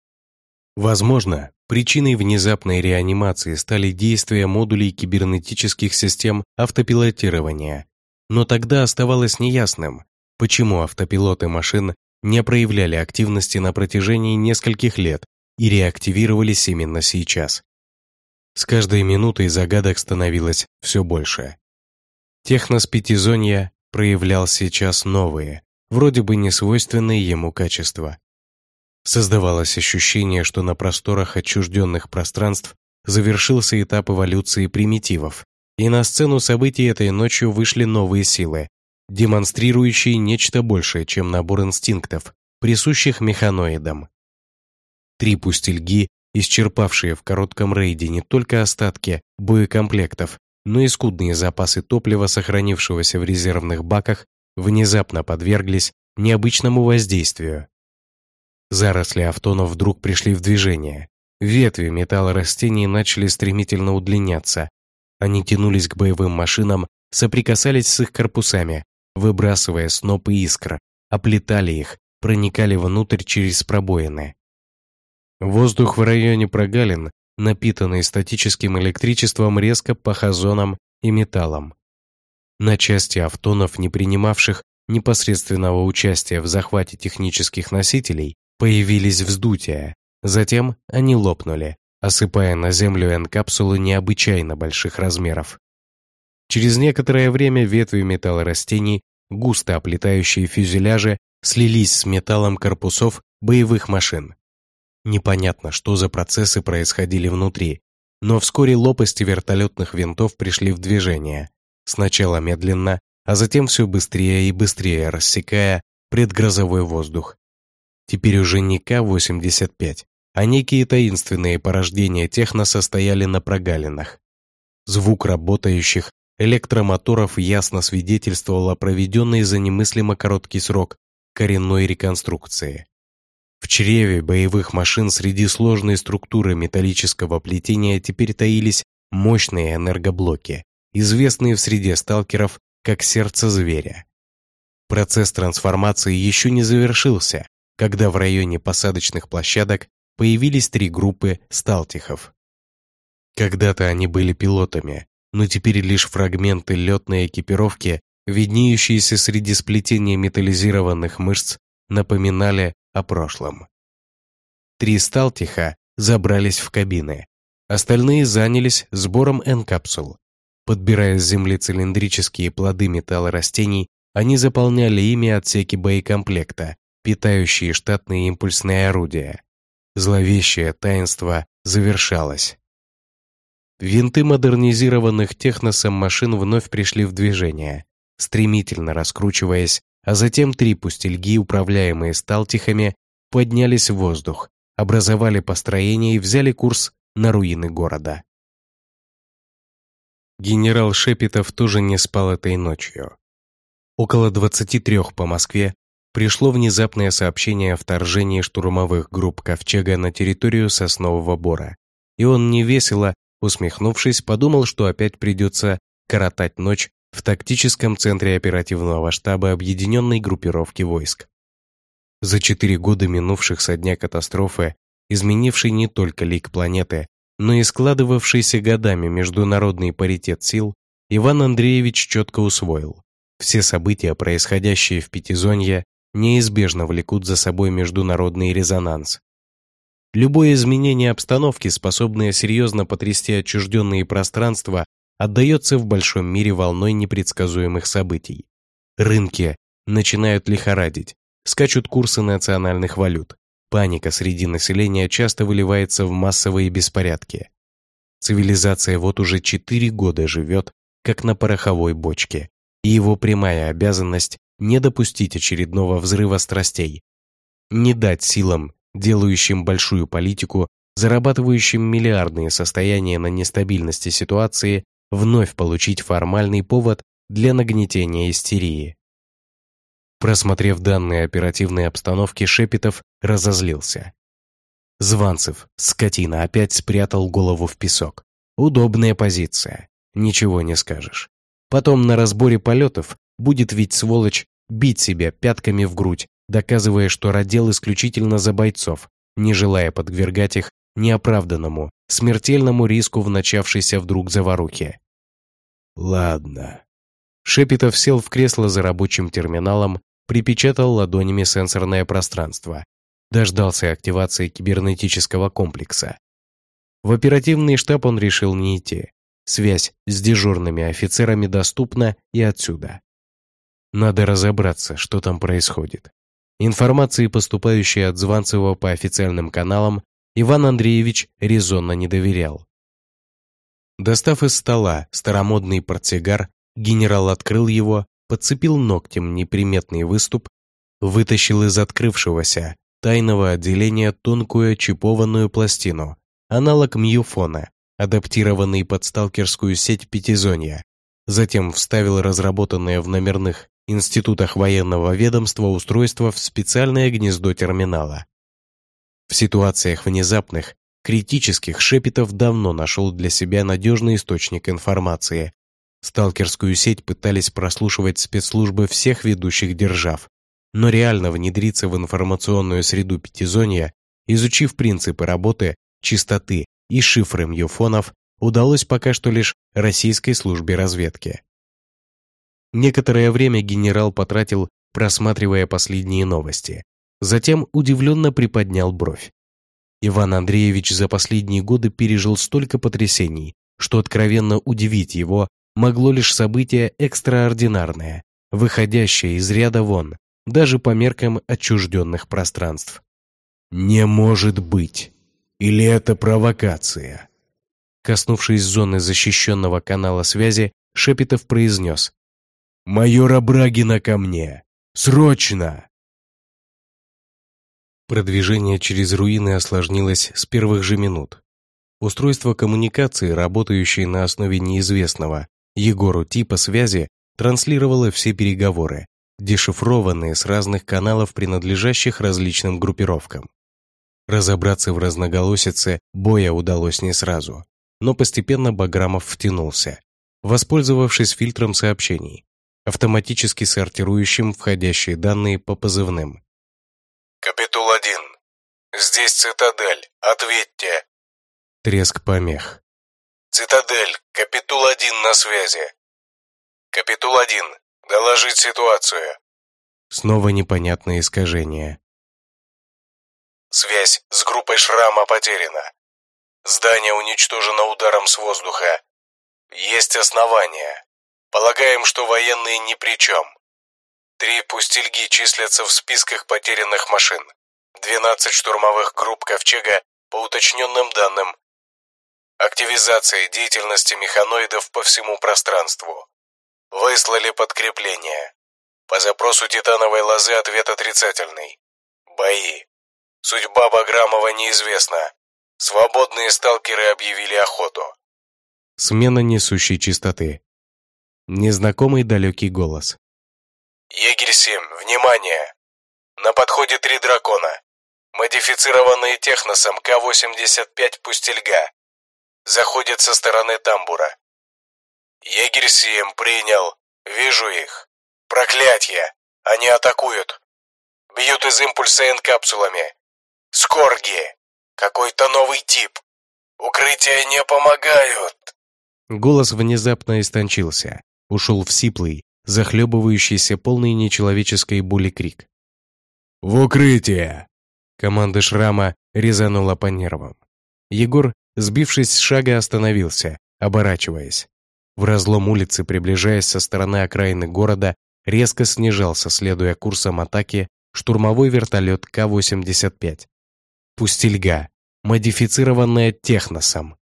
Возможно, причиной внезапной реанимации стали действия модулей кибернетических систем автопилотирования, но тогда оставалось неясным, почему автопилоты машин не проявляли активности на протяжении нескольких лет и реактивировались именно сейчас. С каждой минутой загадок становилось все больше. Технос Пятизонья проявлял сейчас новые, вроде бы несвойственные ему качества. Создавалось ощущение, что на просторах отчужденных пространств завершился этап эволюции примитивов, и на сцену событий этой ночью вышли новые силы, демонстрирующие нечто большее, чем набор инстинктов, присущих механоидам. Три пустельги исчерпавшие в коротком рейде не только остатки боекомплектов, но и скудные запасы топлива, сохранившегося в резервных баках, внезапно подверглись необычному воздействию. Заросли автонов вдруг пришли в движение. Ветви металлорастений начали стремительно удлиняться. Они тянулись к боевым машинам, соприкасались с их корпусами, выбрасывая снопы искр, оплетали их, проникали внутрь через пробоины. Воздух в районе прогалин, напитанный статическим электричеством, резко пах озоном и металлом. На части автонов, не принимавших непосредственного участия в захвате технических носителей, появились вздутия. Затем они лопнули, осыпая на землю N-капсулы необычайно больших размеров. Через некоторое время ветви металлорастений, густо оплетающие фюзеляжи, слились с металлом корпусов боевых машин. Непонятно, что за процессы происходили внутри, но вскоре лопасти вертолетных винтов пришли в движение. Сначала медленно, а затем все быстрее и быстрее рассекая предгрозовой воздух. Теперь уже не К-85, а некие таинственные порождения техноса стояли на прогалинах. Звук работающих электромоторов ясно свидетельствовал о проведенной за немыслимо короткий срок коренной реконструкции. В чреве боевых машин среди сложной структуры металлического плетения теперь таились мощные энергоблоки, известные в среде сталкеров как сердце зверя. Процесс трансформации еще не завершился, когда в районе посадочных площадок появились три группы сталтихов. Когда-то они были пилотами, но теперь лишь фрагменты летной экипировки, виднеющиеся среди сплетения металлизированных мышц, напоминали о прошлом. Три сталтиха забрались в кабины. Остальные занялись сбором N-капсул. Подбирая с земли цилиндрические плоды металлорастений, они заполняли ими отсеки боекомплекта, питающие штатные импульсные орудия. Зловещее таинство завершалось. Винты модернизированных техносом машин вновь пришли в движение, стремительно раскручиваясь а затем три пустельги, управляемые сталтихами, поднялись в воздух, образовали построение и взяли курс на руины города. Генерал Шепетов тоже не спал этой ночью. Около 23 по Москве пришло внезапное сообщение о вторжении штурмовых групп Ковчега на территорию Соснового Бора, и он невесело, усмехнувшись, подумал, что опять придется коротать ночь в тактическом центре оперативного штаба объединенной группировки войск. За четыре года минувших со дня катастрофы, изменившей не только лик планеты, но и складывавшийся годами международный паритет сил, Иван Андреевич четко усвоил. Все события, происходящие в Пятизонье, неизбежно влекут за собой международный резонанс. Любое изменение обстановки, способное серьезно потрясти отчужденные пространства, отдается в большом мире волной непредсказуемых событий. Рынки начинают лихорадить, скачут курсы национальных валют. Паника среди населения часто выливается в массовые беспорядки. Цивилизация вот уже четыре года живет, как на пороховой бочке, и его прямая обязанность не допустить очередного взрыва страстей, не дать силам, делающим большую политику, зарабатывающим миллиардные состояния на нестабильности ситуации, вновь получить формальный повод для нагнетения истерии. Просмотрев данные оперативной обстановки, Шепетов разозлился. Званцев, скотина, опять спрятал голову в песок. Удобная позиция, ничего не скажешь. Потом на разборе полетов будет ведь сволочь бить себя пятками в грудь, доказывая, что родил исключительно за бойцов, не желая подвергать их неоправданному, смертельному риску в начавшейся вдруг заварухе. Ладно. Шепетов сел в кресло за рабочим терминалом, припечатал ладонями сенсорное пространство, дождался активации кибернетического комплекса. В оперативный штаб он решил не идти. Связь с дежурными офицерами доступна и отсюда. Надо разобраться, что там происходит. Информации, поступающей от Званцева по официальным каналам, Иван Андреевич резонно не доверял. Достав из стола старомодный портсигар, генерал открыл его, подцепил ногтем неприметный выступ, вытащил из открывшегося тайного отделения тонкую чипованную пластину, аналог мьюфона, адаптированный под сталкерскую сеть пятизонья, затем вставил разработанное в номерных институтах военного ведомства устройство в специальное гнездо терминала. В ситуациях внезапных, критических Шепетов давно нашел для себя надежный источник информации. Сталкерскую сеть пытались прослушивать спецслужбы всех ведущих держав, но реально внедриться в информационную среду Пятизонья, изучив принципы работы, чистоты и шифры мьюфонов, удалось пока что лишь российской службе разведки. Некоторое время генерал потратил, просматривая последние новости. Затем удивленно приподнял бровь. Иван Андреевич за последние годы пережил столько потрясений, что откровенно удивить его могло лишь событие экстраординарное, выходящее из ряда вон, даже по меркам отчужденных пространств. «Не может быть! Или это провокация?» Коснувшись зоны защищенного канала связи, Шепетов произнес. «Майор Абрагина ко мне! Срочно!» Продвижение через руины осложнилось с первых же минут. Устройство коммуникации, работающее на основе неизвестного Егору типа связи, транслировало все переговоры, дешифрованные с разных каналов, принадлежащих различным группировкам. Разобраться в разноголосице боя удалось не сразу, но постепенно Баграмов втянулся, воспользовавшись фильтром сообщений, автоматически сортирующим входящие данные по позывным. «Капитул-1. Здесь Цитадель. Ответьте». Треск помех. «Цитадель. Капитул-1 на связи». «Капитул-1. Доложить ситуацию». Снова непонятное искажение. «Связь с группой Шрама потеряна. Здание уничтожено ударом с воздуха. Есть основания. Полагаем, что военные ни при чем. Три пустельги числятся в списках потерянных машин. 12 штурмовых групп «Ковчега» по уточненным данным. Активизация деятельности механоидов по всему пространству. Выслали подкрепление. По запросу титановой лозы ответ отрицательный. Бои. Судьба Баграмова неизвестна. Свободные сталкеры объявили охоту. Смена несущей чистоты. Незнакомый далекий голос. Егерь-7, внимание! На подходе три дракона. Модифицированные техносом К-85 «Пустельга». Заходят со стороны тамбура. Егерь-7 принял. Вижу их. Проклятье! Они атакуют. Бьют из импульса N-капсулами. Скорги! Какой-то новый тип. Укрытия не помогают. Голос внезапно истончился, ушел в сиплый, захлебывающийся полный нечеловеческой боли крик. «В укрытие!» Команда Шрама резанула по нервам. Егор, сбившись с шага, остановился, оборачиваясь. В разлом улицы, приближаясь со стороны окраины города, резко снижался, следуя курсом атаки, штурмовой вертолет К-85. Пустельга, модифицированная техносом.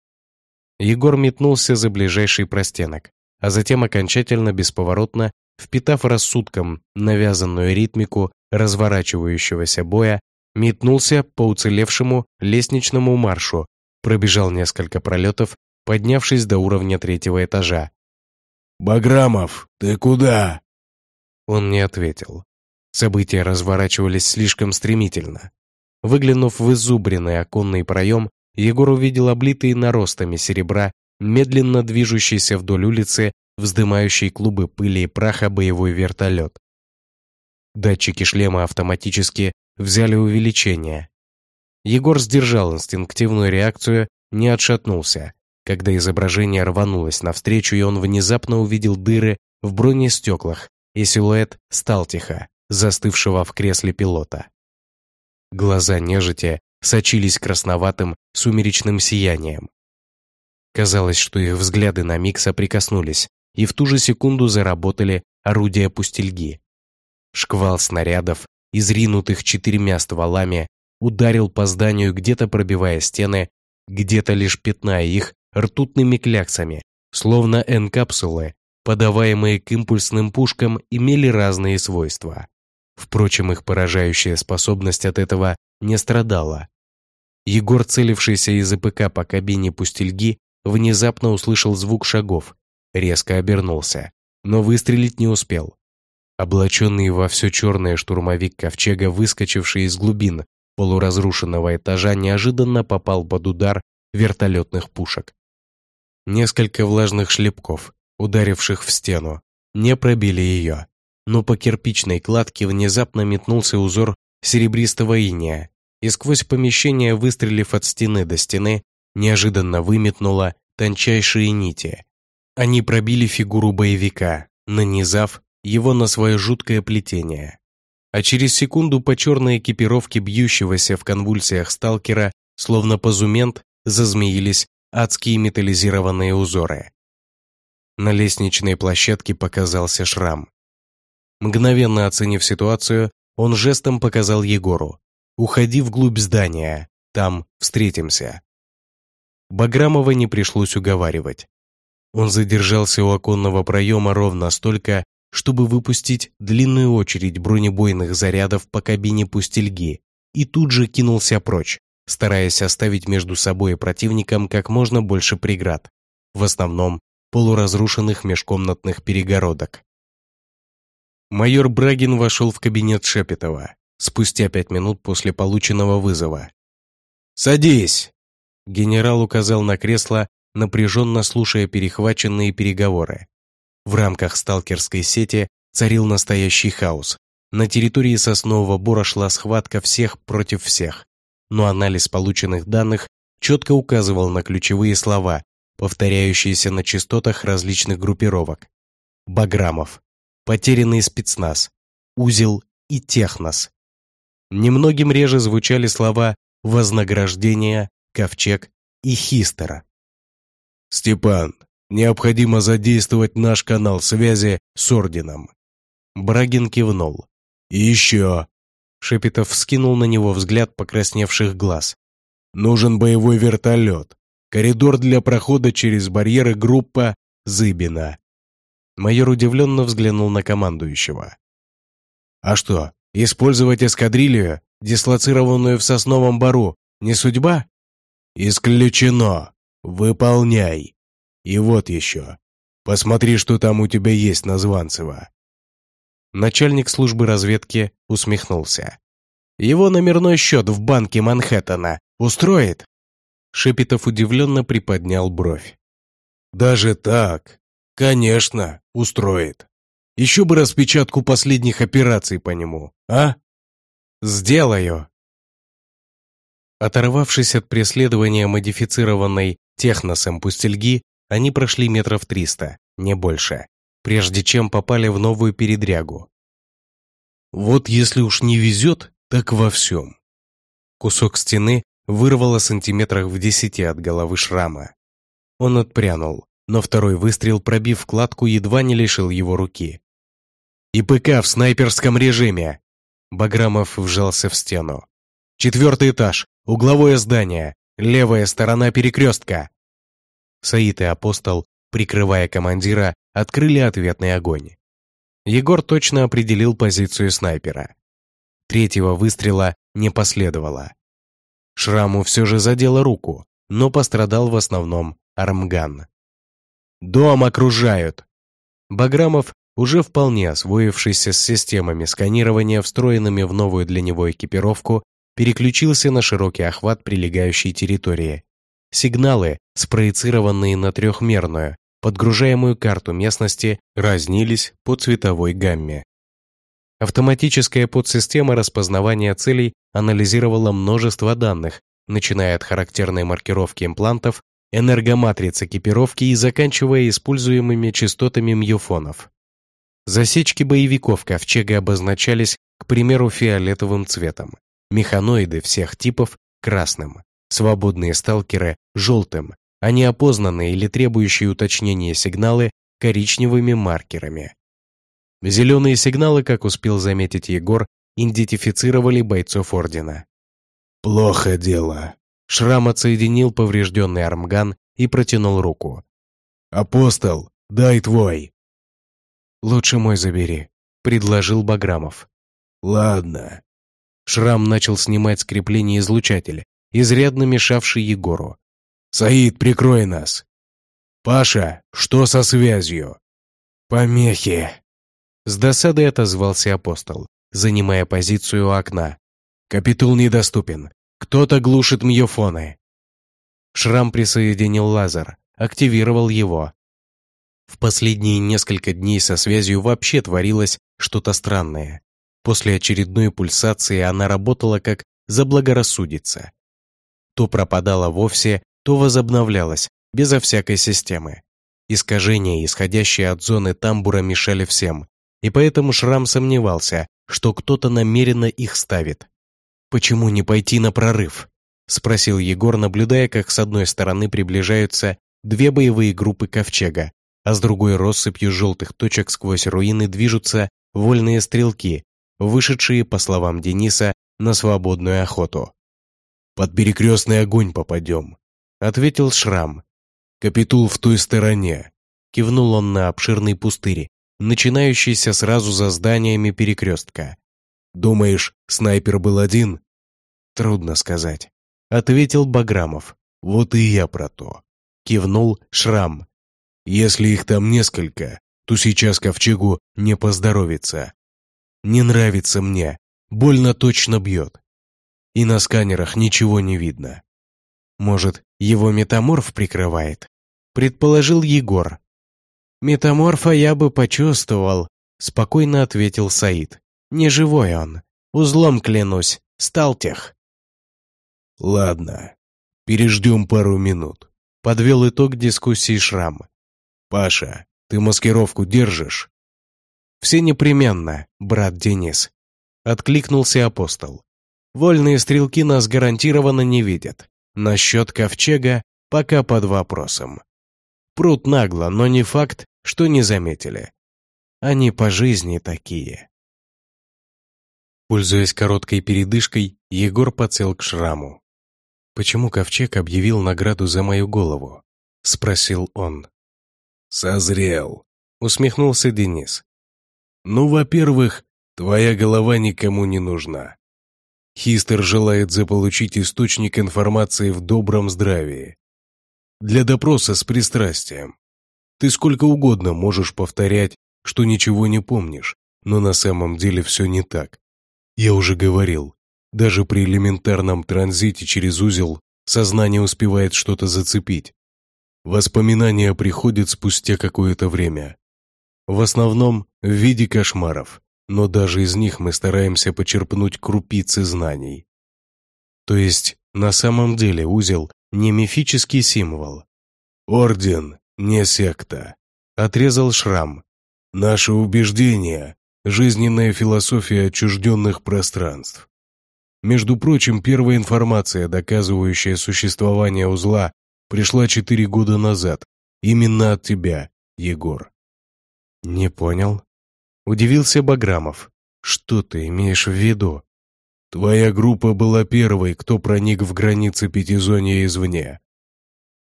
Егор метнулся за ближайший простенок а затем окончательно бесповоротно, впитав рассудком навязанную ритмику разворачивающегося боя, метнулся по уцелевшему лестничному маршу, пробежал несколько пролетов, поднявшись до уровня третьего этажа. «Баграмов, ты куда?» Он не ответил. События разворачивались слишком стремительно. Выглянув в изубренный оконный проем, Егор увидел облитые наростами серебра медленно движущийся вдоль улицы, вздымающий клубы пыли и праха боевой вертолет. Датчики шлема автоматически взяли увеличение. Егор сдержал инстинктивную реакцию, не отшатнулся, когда изображение рванулось навстречу, и он внезапно увидел дыры в бронестеклах и силуэт Сталтиха, застывшего в кресле пилота. Глаза нежити сочились красноватым сумеречным сиянием. Казалось, что их взгляды на миг соприкоснулись, и в ту же секунду заработали орудия пустельги. Шквал снарядов, изринутых четырьмя стволами, ударил по зданию, где-то пробивая стены, где-то лишь пятная их ртутными кляксами, словно N-капсулы, подаваемые к импульсным пушкам, имели разные свойства. Впрочем, их поражающая способность от этого не страдала. Егор, целившийся из АПК по кабине пустельги, внезапно услышал звук шагов, резко обернулся, но выстрелить не успел. Облаченный во все черное штурмовик ковчега, выскочивший из глубин полуразрушенного этажа неожиданно попал под удар вертолетных пушек. Несколько влажных шлепков, ударивших в стену, не пробили ее, но по кирпичной кладке внезапно метнулся узор серебристого иния, и сквозь помещение, выстрелив от стены до стены, неожиданно выметнуло тончайшие нити. Они пробили фигуру боевика, нанизав его на свое жуткое плетение. А через секунду по черной экипировке бьющегося в конвульсиях сталкера, словно позумент, зазмеились адские металлизированные узоры. На лестничной площадке показался шрам. Мгновенно оценив ситуацию, он жестом показал Егору. «Уходи вглубь здания, там встретимся». Баграмова не пришлось уговаривать. Он задержался у оконного проема ровно столько, чтобы выпустить длинную очередь бронебойных зарядов по кабине пустельги, и тут же кинулся прочь, стараясь оставить между собой и противником как можно больше преград, в основном полуразрушенных межкомнатных перегородок. Майор Брагин вошел в кабинет Шепетова спустя пять минут после полученного вызова. «Садись!» Генерал указал на кресло, напряженно слушая перехваченные переговоры. В рамках сталкерской сети царил настоящий хаос. На территории Соснового Бора шла схватка всех против всех. Но анализ полученных данных четко указывал на ключевые слова, повторяющиеся на частотах различных группировок. Баграмов, потерянный спецназ, узел и технос. Немногим реже звучали слова «вознаграждение», «ковчег» и «хистера». «Степан, необходимо задействовать наш канал связи с Орденом». Брагин кивнул. «И еще». Шепетов вскинул на него взгляд покрасневших глаз. «Нужен боевой вертолет. Коридор для прохода через барьеры группа Зыбина». Майор удивленно взглянул на командующего. «А что, использовать эскадрилью, дислоцированную в Сосновом Бару, не судьба?» «Исключено!» «Выполняй! И вот еще. Посмотри, что там у тебя есть на Званцева». Начальник службы разведки усмехнулся. «Его номерной счет в банке Манхэттена устроит?» Шепетов удивленно приподнял бровь. «Даже так? Конечно, устроит. Еще бы распечатку последних операций по нему, а?» «Сделаю!» Оторвавшись от преследования модифицированной техносом пустельги, они прошли метров триста, не больше, прежде чем попали в новую передрягу. Вот если уж не везет, так во всем. Кусок стены вырвало сантиметрах в десяти от головы шрама. Он отпрянул, но второй выстрел, пробив вкладку, едва не лишил его руки. ИПК в снайперском режиме!» Баграмов вжался в стену. «Четвертый этаж, угловое здание, Левая сторона перекрестка!» Саид и Апостол, прикрывая командира, открыли ответный огонь. Егор точно определил позицию снайпера. Третьего выстрела не последовало. Шраму все же задело руку, но пострадал в основном Армган. «Дом окружают!» Баграмов, уже вполне освоившийся с системами сканирования, встроенными в новую для него экипировку, переключился на широкий охват прилегающей территории. Сигналы, спроецированные на трехмерную, подгружаемую карту местности, разнились по цветовой гамме. Автоматическая подсистема распознавания целей анализировала множество данных, начиная от характерной маркировки имплантов, энергоматриц экипировки и заканчивая используемыми частотами мьюфонов. Засечки боевиков Ковчега обозначались, к примеру, фиолетовым цветом механоиды всех типов – красным, свободные сталкеры – желтым, а неопознанные или требующие уточнения сигналы – коричневыми маркерами. Зеленые сигналы, как успел заметить Егор, идентифицировали бойцов Ордена. «Плохо дело». Шрам отсоединил поврежденный армган и протянул руку. «Апостол, дай твой». «Лучше мой забери», — предложил Баграмов. «Ладно», Шрам начал снимать с излучателя, изрядно мешавший Егору. «Саид, прикрой нас!» «Паша, что со связью?» «Помехи!» С досадой отозвался апостол, занимая позицию у окна. Капитул недоступен. Кто-то глушит мьофоны. Шрам присоединил лазер, активировал его. В последние несколько дней со связью вообще творилось что-то странное. После очередной пульсации она работала как заблагорассудится. То пропадала вовсе, то возобновлялась, безо всякой системы. Искажения, исходящие от зоны тамбура, мешали всем, и поэтому Шрам сомневался, что кто-то намеренно их ставит. «Почему не пойти на прорыв?» — спросил Егор, наблюдая, как с одной стороны приближаются две боевые группы Ковчега, а с другой россыпью желтых точек сквозь руины движутся вольные стрелки, вышедшие, по словам Дениса, на свободную охоту. «Под перекрестный огонь попадем», — ответил Шрам. «Капитул в той стороне», — кивнул он на обширный пустырь, начинающийся сразу за зданиями перекрестка. «Думаешь, снайпер был один?» «Трудно сказать», — ответил Баграмов. «Вот и я про то», — кивнул Шрам. «Если их там несколько, то сейчас ковчегу не поздоровится. Не нравится мне, больно точно бьет. И на сканерах ничего не видно. Может, его метаморф прикрывает? Предположил Егор. Метаморфа я бы почувствовал, спокойно ответил Саид. Не живой он. Узлом клянусь, стал тех. Ладно, переждем пару минут. Подвел итог дискуссии Шрам. Паша, ты маскировку держишь? Все непременно, брат Денис. Откликнулся апостол. Вольные стрелки нас гарантированно не видят. Насчет ковчега пока под вопросом. Прут нагло, но не факт, что не заметили. Они по жизни такие. Пользуясь короткой передышкой, Егор подсел к шраму. «Почему Ковчег объявил награду за мою голову?» — спросил он. «Созрел», — усмехнулся Денис. «Ну, во-первых, твоя голова никому не нужна. Хистер желает заполучить источник информации в добром здравии. Для допроса с пристрастием. Ты сколько угодно можешь повторять, что ничего не помнишь, но на самом деле все не так. Я уже говорил, даже при элементарном транзите через узел сознание успевает что-то зацепить. Воспоминания приходят спустя какое-то время. В основном в виде кошмаров, но даже из них мы стараемся почерпнуть крупицы знаний. То есть, на самом деле узел не мифический символ. Орден, не секта. Отрезал шрам. Наше убеждение жизненная философия отчужденных пространств. Между прочим, первая информация, доказывающая существование узла, пришла четыре года назад, именно от тебя, Егор. Не понял. Удивился Баграмов. Что ты имеешь в виду? Твоя группа была первой, кто проник в границы пятизонья извне.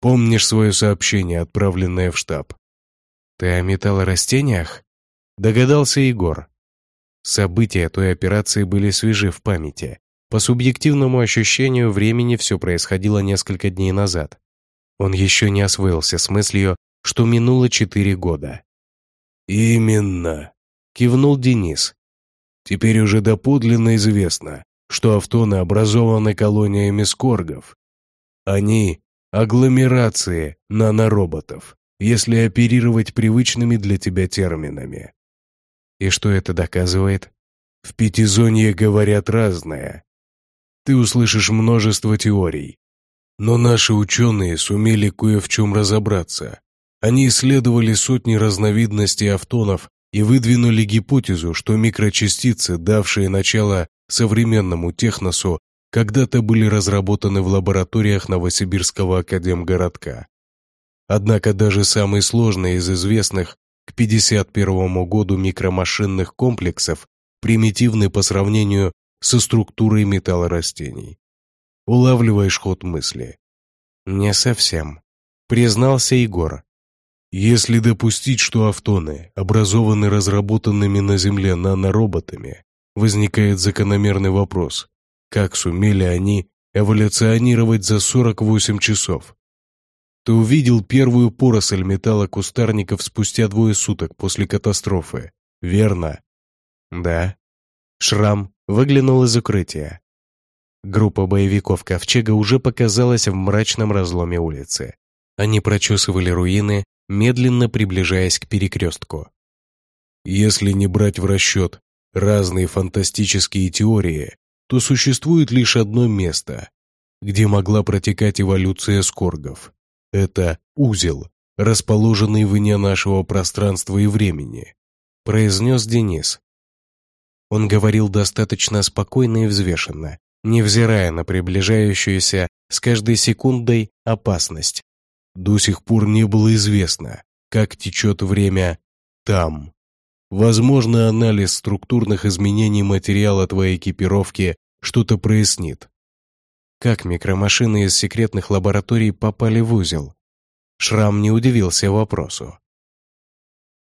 Помнишь свое сообщение, отправленное в штаб? Ты о металлорастениях? Догадался Егор. События той операции были свежи в памяти. По субъективному ощущению времени все происходило несколько дней назад. Он еще не освоился с мыслью, что минуло четыре года. «Именно», — кивнул Денис. «Теперь уже доподлинно известно, что автоны образованы колониями скоргов. Они — агломерации нанороботов, если оперировать привычными для тебя терминами. И что это доказывает? В пятизонье говорят разное. Ты услышишь множество теорий. Но наши ученые сумели кое в чем разобраться. Они исследовали сотни разновидностей автонов и выдвинули гипотезу, что микрочастицы, давшие начало современному техносу, когда-то были разработаны в лабораториях Новосибирского академгородка. Однако даже самый сложный из известных к 51 году микромашинных комплексов примитивны по сравнению со структурой металлорастений. Улавливаешь ход мысли? Не совсем, признался Егор. Если допустить, что автоны образованы разработанными на Земле нанороботами, возникает закономерный вопрос, как сумели они эволюционировать за 48 часов? Ты увидел первую поросль металла кустарников спустя двое суток после катастрофы, верно? Да. Шрам выглянул из укрытия. Группа боевиков Ковчега уже показалась в мрачном разломе улицы. Они прочесывали руины, медленно приближаясь к перекрестку. Если не брать в расчет разные фантастические теории, то существует лишь одно место, где могла протекать эволюция скоргов. Это узел, расположенный вне нашего пространства и времени, произнес Денис. Он говорил достаточно спокойно и взвешенно, невзирая на приближающуюся с каждой секундой опасность. До сих пор не было известно, как течет время там. Возможно, анализ структурных изменений материала твоей экипировки что-то прояснит. Как микромашины из секретных лабораторий попали в узел? Шрам не удивился вопросу.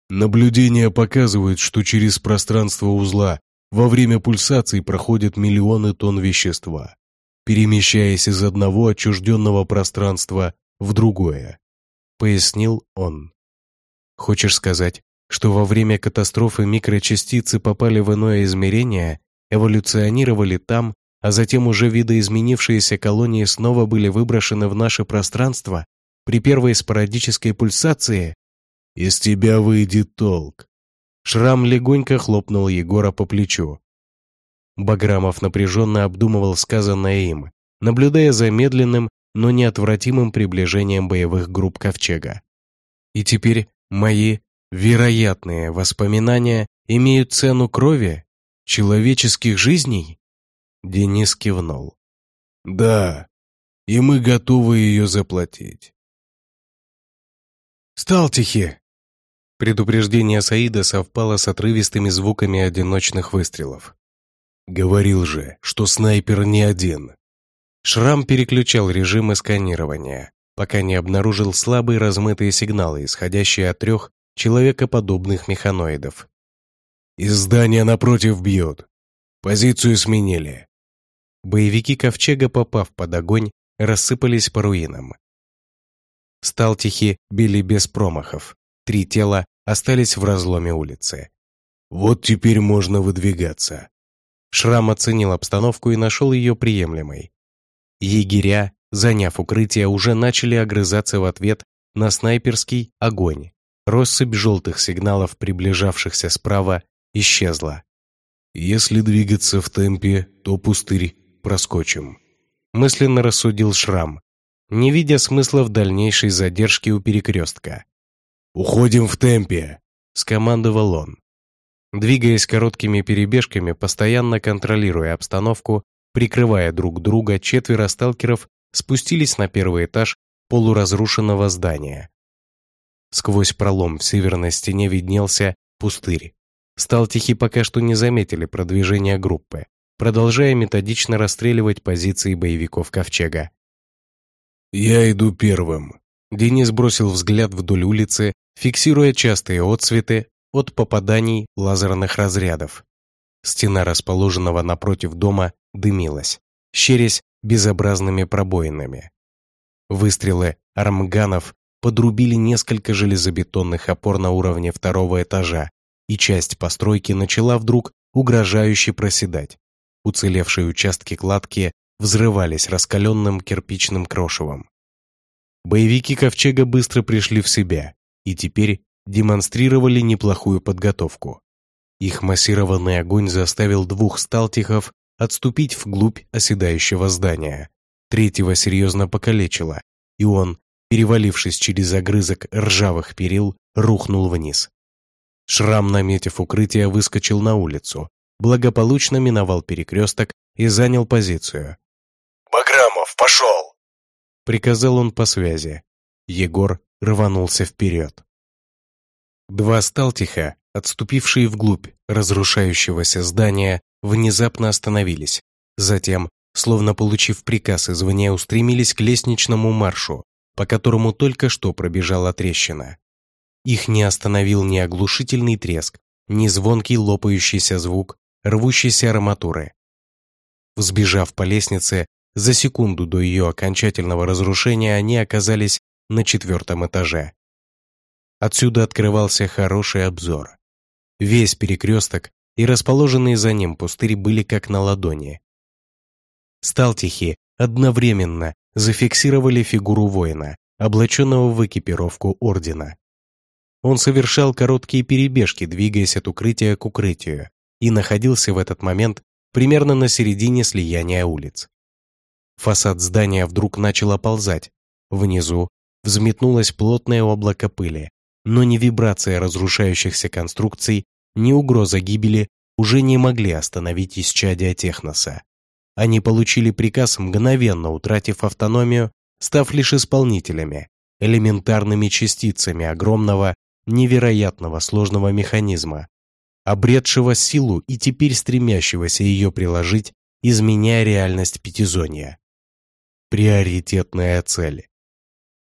Наблюдения показывают, что через пространство узла во время пульсаций проходят миллионы тонн вещества, перемещаясь из одного отчужденного пространства в другое, пояснил он. Хочешь сказать, что во время катастрофы микрочастицы попали в иное измерение, эволюционировали там, а затем уже видоизменившиеся колонии снова были выброшены в наше пространство при первой спорадической пульсации? Из тебя выйдет толк. Шрам легонько хлопнул Егора по плечу. Баграмов напряженно обдумывал сказанное им, наблюдая за медленным, но неотвратимым приближением боевых групп Ковчега. И теперь мои вероятные воспоминания имеют цену крови, человеческих жизней? Денис кивнул. Да, и мы готовы ее заплатить. «Сталтихи!» Предупреждение Саида совпало с отрывистыми звуками одиночных выстрелов. Говорил же, что снайпер не один. Шрам переключал режимы сканирования, пока не обнаружил слабые размытые сигналы, исходящие от трех человекоподобных механоидов. «Из здания напротив бьют. Позицию сменили». Боевики Ковчега, попав под огонь, рассыпались по руинам. Сталтихи били без промахов. Три тела остались в разломе улицы. «Вот теперь можно выдвигаться». Шрам оценил обстановку и нашел ее приемлемой. Егеря, заняв укрытие, уже начали огрызаться в ответ на снайперский огонь. Россыпь желтых сигналов, приближавшихся справа, исчезла. «Если двигаться в темпе, то пустырь проскочим», мысленно рассудил Шрам, не видя смысла в дальнейшей задержке у перекрестка. «Уходим в темпе!» — скомандовал он. Двигаясь короткими перебежками, постоянно контролируя обстановку, прикрывая друг друга, четверо сталкеров спустились на первый этаж полуразрушенного здания. Сквозь пролом в северной стене виднелся пустырь. Сталтихи пока что не заметили продвижения группы, продолжая методично расстреливать позиции боевиков Ковчега. «Я иду первым», Денис бросил взгляд вдоль улицы, фиксируя частые отсветы от попаданий лазерных разрядов. Стена расположенного напротив дома дымилась, щерясь безобразными пробоинами. Выстрелы армганов подрубили несколько железобетонных опор на уровне второго этажа, и часть постройки начала вдруг угрожающе проседать. Уцелевшие участки кладки взрывались раскаленным кирпичным крошевом. Боевики Ковчега быстро пришли в себя и теперь демонстрировали неплохую подготовку. Их массированный огонь заставил двух сталтихов отступить вглубь оседающего здания. Третьего серьезно покалечило, и он, перевалившись через огрызок ржавых перил, рухнул вниз. Шрам, наметив укрытие, выскочил на улицу, благополучно миновал перекресток и занял позицию. «Баграмов, пошел!» приказал он по связи. Егор рванулся вперед. Два сталтиха, отступившие вглубь разрушающегося здания, внезапно остановились. Затем, словно получив приказ извне, устремились к лестничному маршу, по которому только что пробежала трещина. Их не остановил ни оглушительный треск, ни звонкий лопающийся звук рвущейся арматуры. Взбежав по лестнице, за секунду до ее окончательного разрушения они оказались на четвертом этаже. Отсюда открывался хороший обзор. Весь перекресток и расположенные за ним пустыри были как на ладони. Сталтихи одновременно зафиксировали фигуру воина, облаченного в экипировку ордена. Он совершал короткие перебежки, двигаясь от укрытия к укрытию, и находился в этот момент примерно на середине слияния улиц. Фасад здания вдруг начал оползать. Внизу взметнулось плотное облако пыли, но ни вибрация разрушающихся конструкций, ни угроза гибели уже не могли остановить исчадия Техноса. Они получили приказ, мгновенно утратив автономию, став лишь исполнителями, элементарными частицами огромного, невероятного сложного механизма, обретшего силу и теперь стремящегося ее приложить, изменяя реальность Пятизония. Приоритетная цель.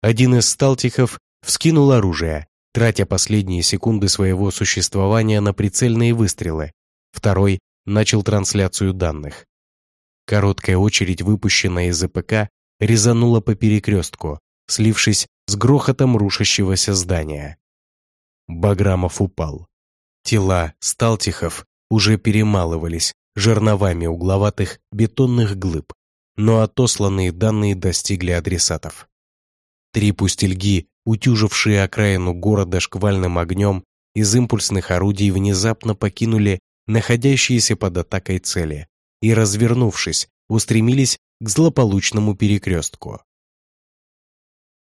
Один из сталтихов вскинул оружие, тратя последние секунды своего существования на прицельные выстрелы. Второй начал трансляцию данных. Короткая очередь, выпущенная из ЗПК, резанула по перекрестку, слившись с грохотом рушащегося здания. Баграмов упал. Тела сталтихов уже перемалывались жерновами угловатых бетонных глыб, но отосланные данные достигли адресатов. Три пустельги, утюжившие окраину города шквальным огнем, из импульсных орудий внезапно покинули находящиеся под атакой цели и, развернувшись, устремились к злополучному перекрестку.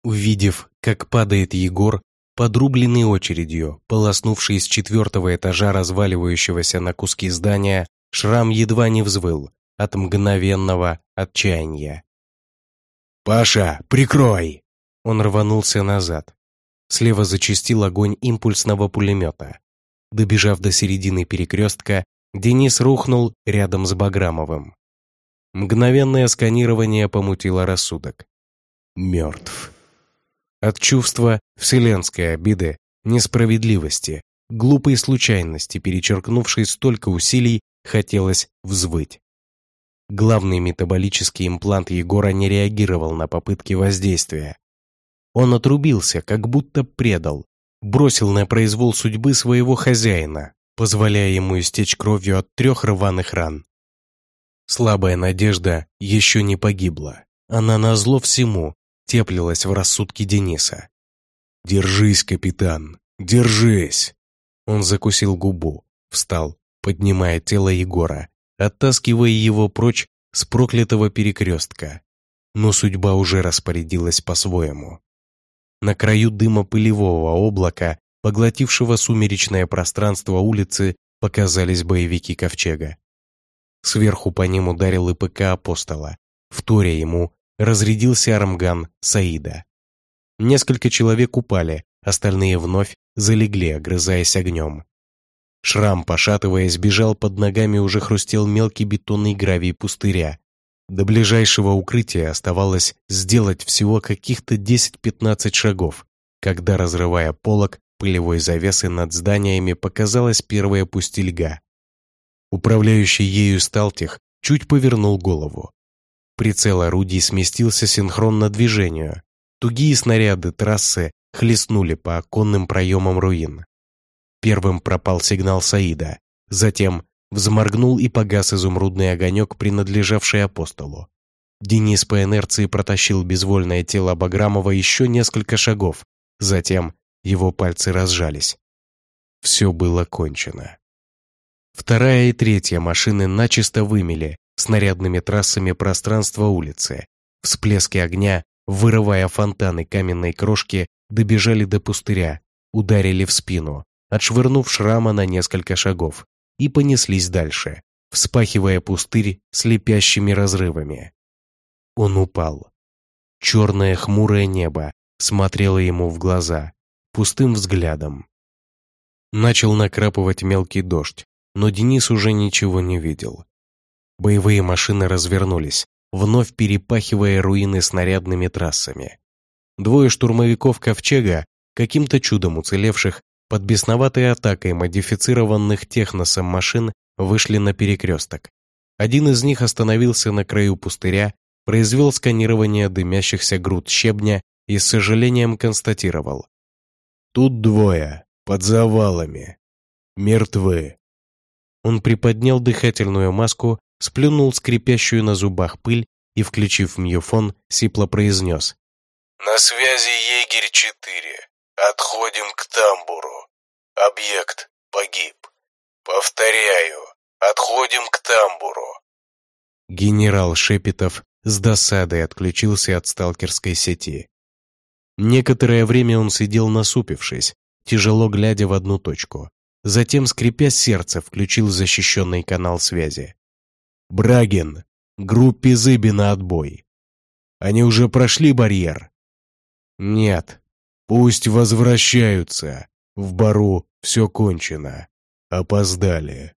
Увидев, как падает Егор, подрубленный очередью, полоснувший с четвертого этажа разваливающегося на куски здания, шрам едва не взвыл от мгновенного отчаяния. «Паша, прикрой!» Он рванулся назад. Слева зачистил огонь импульсного пулемета. Добежав до середины перекрестка, Денис рухнул рядом с Баграмовым. Мгновенное сканирование помутило рассудок. Мертв. От чувства вселенской обиды, несправедливости, глупой случайности, перечеркнувшей столько усилий, хотелось взвыть. Главный метаболический имплант Егора не реагировал на попытки воздействия. Он отрубился, как будто предал, бросил на произвол судьбы своего хозяина, позволяя ему истечь кровью от трех рваных ран. Слабая надежда еще не погибла. Она назло всему теплилась в рассудке Дениса. «Держись, капитан, держись!» Он закусил губу, встал, поднимая тело Егора, оттаскивая его прочь с проклятого перекрестка. Но судьба уже распорядилась по-своему. На краю дыма пылевого облака, поглотившего сумеречное пространство улицы, показались боевики Ковчега. Сверху по ним ударил ИПК Апостола, вторя ему разрядился армган Саида. Несколько человек упали, остальные вновь залегли, огрызаясь огнем. Шрам, пошатываясь, бежал под ногами, уже хрустел мелкий бетонный гравий пустыря. До ближайшего укрытия оставалось сделать всего каких-то 10-15 шагов, когда, разрывая полог пылевой завесы над зданиями, показалась первая пустельга. Управляющий ею Сталтих чуть повернул голову. Прицел орудий сместился синхронно движению. Тугие снаряды трассы хлестнули по оконным проемам руин. Первым пропал сигнал Саида, затем взморгнул и погас изумрудный огонек, принадлежавший апостолу. Денис по инерции протащил безвольное тело Баграмова еще несколько шагов, затем его пальцы разжались. Все было кончено. Вторая и третья машины начисто вымели снарядными трассами пространство улицы. Всплески огня, вырывая фонтаны каменной крошки, добежали до пустыря, ударили в спину, отшвырнув шрама на несколько шагов, и понеслись дальше, вспахивая пустырь слепящими разрывами. Он упал. Черное хмурое небо смотрело ему в глаза, пустым взглядом. Начал накрапывать мелкий дождь, но Денис уже ничего не видел. Боевые машины развернулись, вновь перепахивая руины снарядными трассами. Двое штурмовиков «Ковчега», каким-то чудом уцелевших, под бесноватой атакой модифицированных техносом машин вышли на перекресток. Один из них остановился на краю пустыря, произвел сканирование дымящихся груд щебня и с сожалением констатировал. «Тут двое, под завалами. Мертвы». Он приподнял дыхательную маску, сплюнул скрипящую на зубах пыль и, включив мьюфон, сипло произнес. «На связи Егерь-4. Отходим к тамбуру. Объект погиб. Повторяю, отходим к тамбуру». Генерал Шепетов с досадой отключился от сталкерской сети. Некоторое время он сидел насупившись, тяжело глядя в одну точку. Затем, скрипя сердце, включил защищенный канал связи. «Брагин, группе Зыбина отбой. Они уже прошли барьер?» «Нет. Пусть возвращаются. В бару все кончено. Опоздали».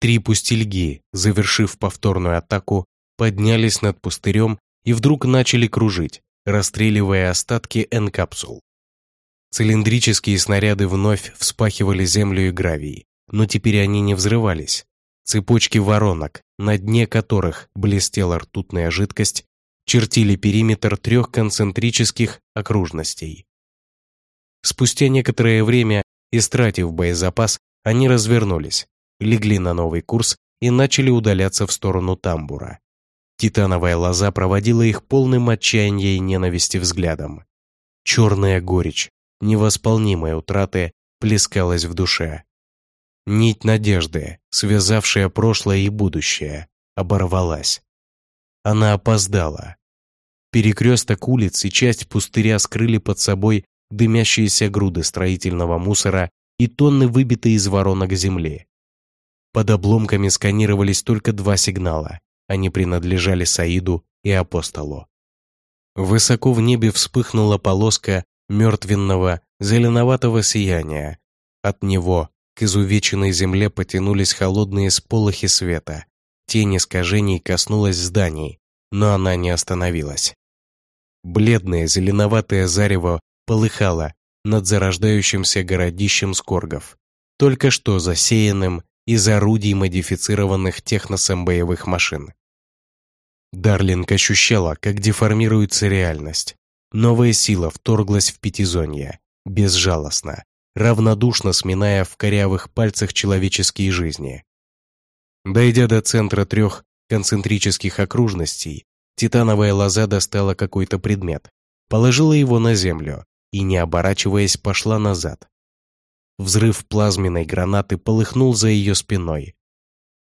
Три пустельги, завершив повторную атаку, поднялись над пустырем и вдруг начали кружить, расстреливая остатки N-капсул. Цилиндрические снаряды вновь вспахивали землю и гравий, но теперь они не взрывались. Цепочки воронок, на дне которых блестела ртутная жидкость, чертили периметр трех концентрических окружностей. Спустя некоторое время, истратив боезапас, они развернулись, легли на новый курс и начали удаляться в сторону тамбура. Титановая лоза проводила их полным отчаяния и ненависти взглядом. Черная горечь, невосполнимой утраты плескалась в душе. Нить надежды, связавшая прошлое и будущее, оборвалась. Она опоздала. Перекресток улиц и часть пустыря скрыли под собой дымящиеся груды строительного мусора и тонны выбитой из воронок земли. Под обломками сканировались только два сигнала. Они принадлежали Саиду и Апостолу. Высоко в небе вспыхнула полоска мертвенного, зеленоватого сияния. От него к изувеченной земле потянулись холодные сполохи света. Тень искажений коснулась зданий, но она не остановилась. Бледное зеленоватое зарево полыхало над зарождающимся городищем Скоргов, только что засеянным из орудий модифицированных техносом боевых машин. Дарлинг ощущала, как деформируется реальность, Новая сила вторглась в пятизонье, безжалостно, равнодушно сминая в корявых пальцах человеческие жизни. Дойдя до центра трех концентрических окружностей, титановая лоза достала какой-то предмет, положила его на землю и, не оборачиваясь, пошла назад. Взрыв плазменной гранаты полыхнул за ее спиной.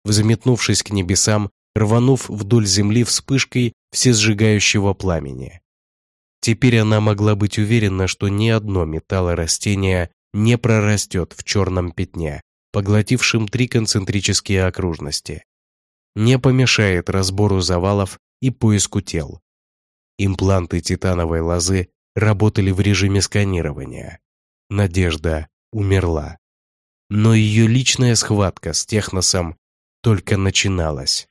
Взметнувшись к небесам, рванув вдоль земли вспышкой всесжигающего пламени. Теперь она могла быть уверена, что ни одно металлорастение не прорастет в черном пятне, поглотившем три концентрические окружности. Не помешает разбору завалов и поиску тел. Импланты титановой лозы работали в режиме сканирования. Надежда умерла. Но ее личная схватка с Техносом только начиналась.